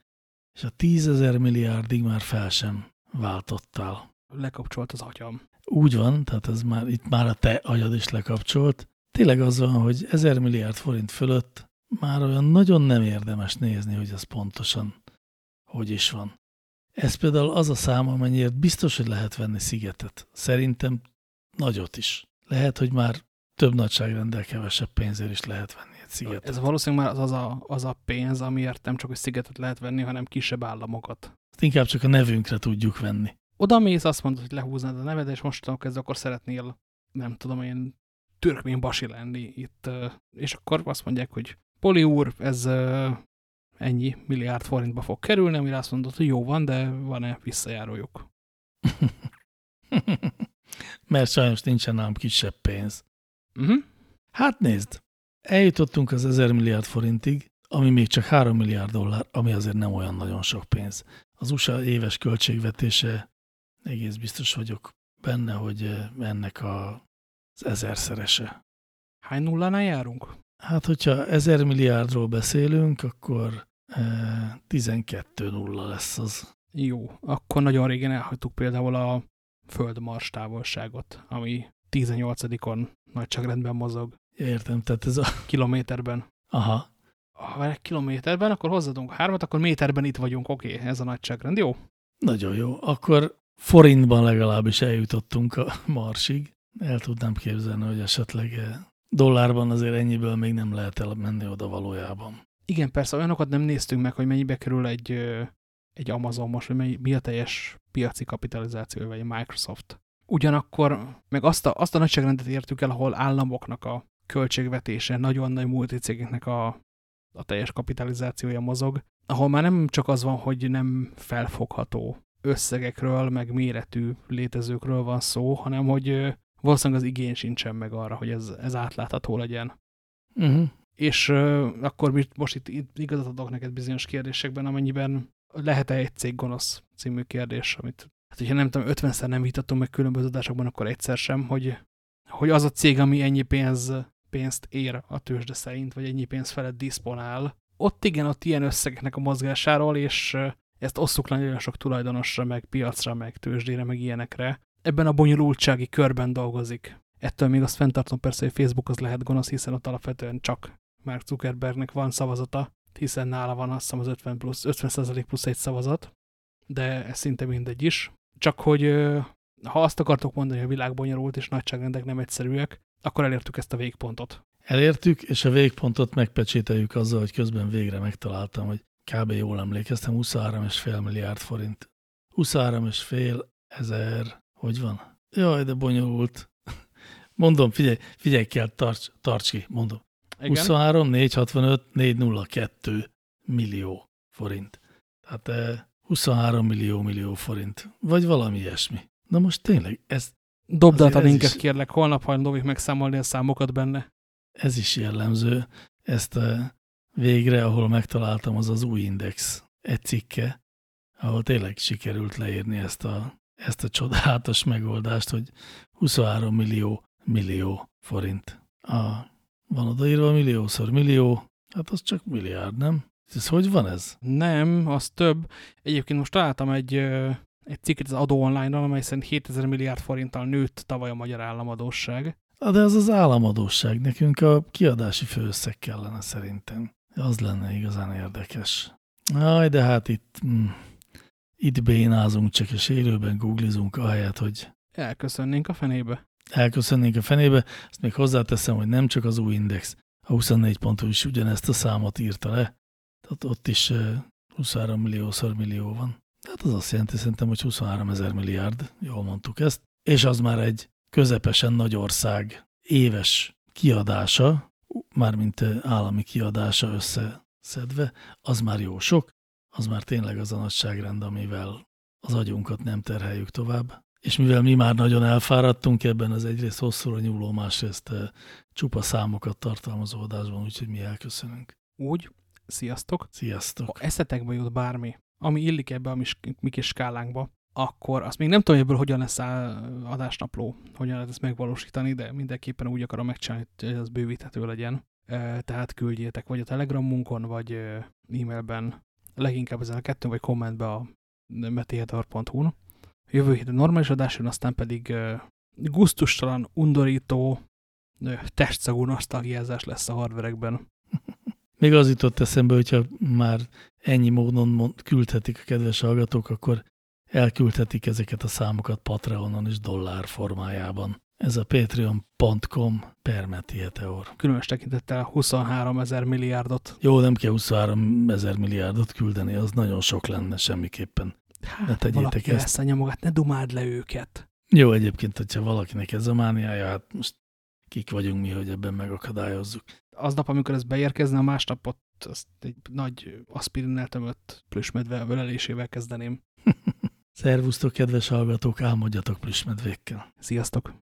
és a tízezer milliárdig már fel sem váltottál. Lekapcsolt az agyam. Úgy van, tehát ez már, itt már a te agyad is lekapcsolt. Tényleg az van, hogy ezer milliárd forint fölött már olyan nagyon nem érdemes nézni, hogy ez pontosan hogy is van. Ez például az a szám, amennyiért biztos, hogy lehet venni szigetet. Szerintem nagyot is. Lehet, hogy már több nagyságrendel kevesebb pénzért is lehet venni egy szigetet. Ez valószínűleg már az a, az a pénz, amiért nem csak egy szigetet lehet venni, hanem kisebb államokat. Ezt inkább csak a nevünkre tudjuk venni. Oda mész, azt mondod, hogy lehúznád a neved, és most kezdve akkor szeretnél, nem tudom én, türkmén basi lenni itt, és akkor azt mondják, hogy Poli úr, ez ennyi milliárd forintba fog kerülni, amire azt mondod, hogy jó van, de van-e visszajárójuk? Mert sajnos nincsen nálam kisebb pénz. Uh mhm. -huh. Hát nézd, eljutottunk az 1000 milliárd forintig, ami még csak 3 milliárd dollár, ami azért nem olyan nagyon sok pénz. Az USA éves költségvetése, egész biztos vagyok benne, hogy ennek a, az ezerszerese. Hány nullánál járunk? Hát, hogyha 1000 milliárdról beszélünk, akkor e, 12 nulla lesz az. Jó, akkor nagyon régen elhagytuk például a föld-mars távolságot, ami 18-on nagyságrendben mozog. Értem, tehát ez a... Kilométerben. Aha. Ha egy kilométerben, akkor hozzadunk hármat, akkor méterben itt vagyunk, oké, okay, ez a nagyságrend, jó? Nagyon jó. Akkor forintban legalábbis eljutottunk a marsig. El tudnám képzelni, hogy esetleg eh, dollárban azért ennyiből még nem lehet elmenni oda valójában. Igen, persze, olyanokat nem néztünk meg, hogy mennyibe kerül egy, egy Amazon most, hogy mi a teljes piaci kapitalizáció, vagy Microsoft. Ugyanakkor meg azt a, azt a nagyságrendet értük el, ahol államoknak a költségvetése, nagyon nagy multicégeknek a, a teljes kapitalizációja mozog, ahol már nem csak az van, hogy nem felfogható összegekről, meg méretű létezőkről van szó, hanem hogy valószínűleg az igény sincsen meg arra, hogy ez, ez átlátható legyen. Uh -huh. És uh, akkor most itt, itt igazat adok neked bizonyos kérdésekben, amennyiben lehet-e egy cég gonosz című kérdés, amit hát hogyha nem tudom, 50-szer nem vitattunk meg különböző adásokban, akkor egyszer sem, hogy, hogy az a cég, ami ennyi pénz, pénzt ér a tőzsde szerint, vagy ennyi pénz felett diszponál, ott igen, ott ilyen összegeknek a mozgásáról, és ezt osszuk le nagyon sok tulajdonosra, meg piacra, meg tőzsdére, meg ilyenekre. Ebben a bonyolultsági körben dolgozik. Ettől még azt fenntartom persze, hogy Facebook az lehet gonosz, hiszen ott alapvetően csak Mark Zuckerbergnek van szavazata, hiszen nála van azt hiszem az 50 plusz, 50% plusz egy szavazat, de ez szinte mindegy is. Csak hogy ha azt akartok mondani, hogy a világ bonyolult és nagyságrendek nem egyszerűek, akkor elértük ezt a végpontot. Elértük, és a végpontot megpecsételjük azzal, hogy közben végre megtaláltam, hogy kb. jól emlékeztem, 23,5 milliárd forint. 23,5 ezer, hogy van? Jaj, de bonyolult. Mondom, figyelj, figyelj kell, tarts, tarts ki, mondom. Igen? 23, 465, 402 millió forint. Tehát 23 eh, millió millió forint, vagy valami ilyesmi. Na most tényleg, ez... Dobd át a linket, is, kérlek, holnap hajlandó megszámolni a számokat benne. Ez is jellemző. Ezt eh, végre, ahol megtaláltam, az az új index egy cikke, ahol tényleg sikerült leírni ezt a, ezt a csodálatos megoldást, hogy 23 millió millió forint. A, van odaírva milliószor millió, hát az csak milliárd, nem? Ez hogy van ez? Nem, az több. Egyébként most találtam egy, egy cikket az adó online-on, amely szerint 7000 milliárd forinttal nőtt tavaly a magyar államadóság. De ez az államadóság. Nekünk a kiadási főösszeg kellene szerintem. Az lenne igazán érdekes. Aj, de hát itt, mm, itt bénázunk csak, és élőben googlizunk ahelyett, hogy... Elköszönnénk a fenébe. Elköszönnénk a fenébe. Ezt még hozzáteszem, hogy nem csak az új index. A 24 ponton is ugyanezt a számot írta le. Tehát ott is 23 milliószor millió van. Tehát az azt jelenti szerintem, hogy 23 ezer milliárd, jól mondtuk ezt. És az már egy közepesen nagy ország éves kiadása, mármint állami kiadása összeszedve, az már jó sok, az már tényleg az a nagyságrend, amivel az agyunkat nem terheljük tovább. És mivel mi már nagyon elfáradtunk ebben az egyrészt hosszúra nyúló, másrészt csupa számokat tartalmazó adásban, úgyhogy mi elköszönünk. Úgy, sziasztok! Sziasztok! Ha eszetekbe jut bármi, ami illik ebbe a mi kis skálánkba, akkor azt még nem tudom, hogy ebből hogyan lesz adásnapló, hogyan lehet ezt megvalósítani, de mindenképpen úgy akarom megcsinálni, hogy ez bővíthető legyen. Tehát küldjétek vagy a Telegramunkon, vagy e-mailben, leginkább ezen a kettőn, vagy kommentbe a metiheter.hu-n. Jövő héten normális adás jön, aztán pedig guztustalan, undorító, testszagú nosztalgiázás lesz a hardverekben. Még az jutott eszembe, hogyha már ennyi módon küldhetik a kedves hallgatók, akkor elküldhetik ezeket a számokat Patreonon és dollár formájában. Ez a patreon.com per Metieteor. Különös tekintettel 23 ezer milliárdot. Jó, nem kell 23 ezer milliárdot küldeni, az nagyon sok lenne semmiképpen. Hát, ne tegyétek ezt. Valaki magát, ne dumáld le őket. Jó, egyébként, hogyha valakinek ez a mániája, hát most kik vagyunk mi, hogy ebben megakadályozzuk. Aznap, amikor ez beérkezne, a másnapot azt egy nagy aspirinnel tömött plüsmedve ölelésével kezdeném. Szervusztok, kedves hallgatók, álmodjatok plüsmedvékkel. Sziasztok!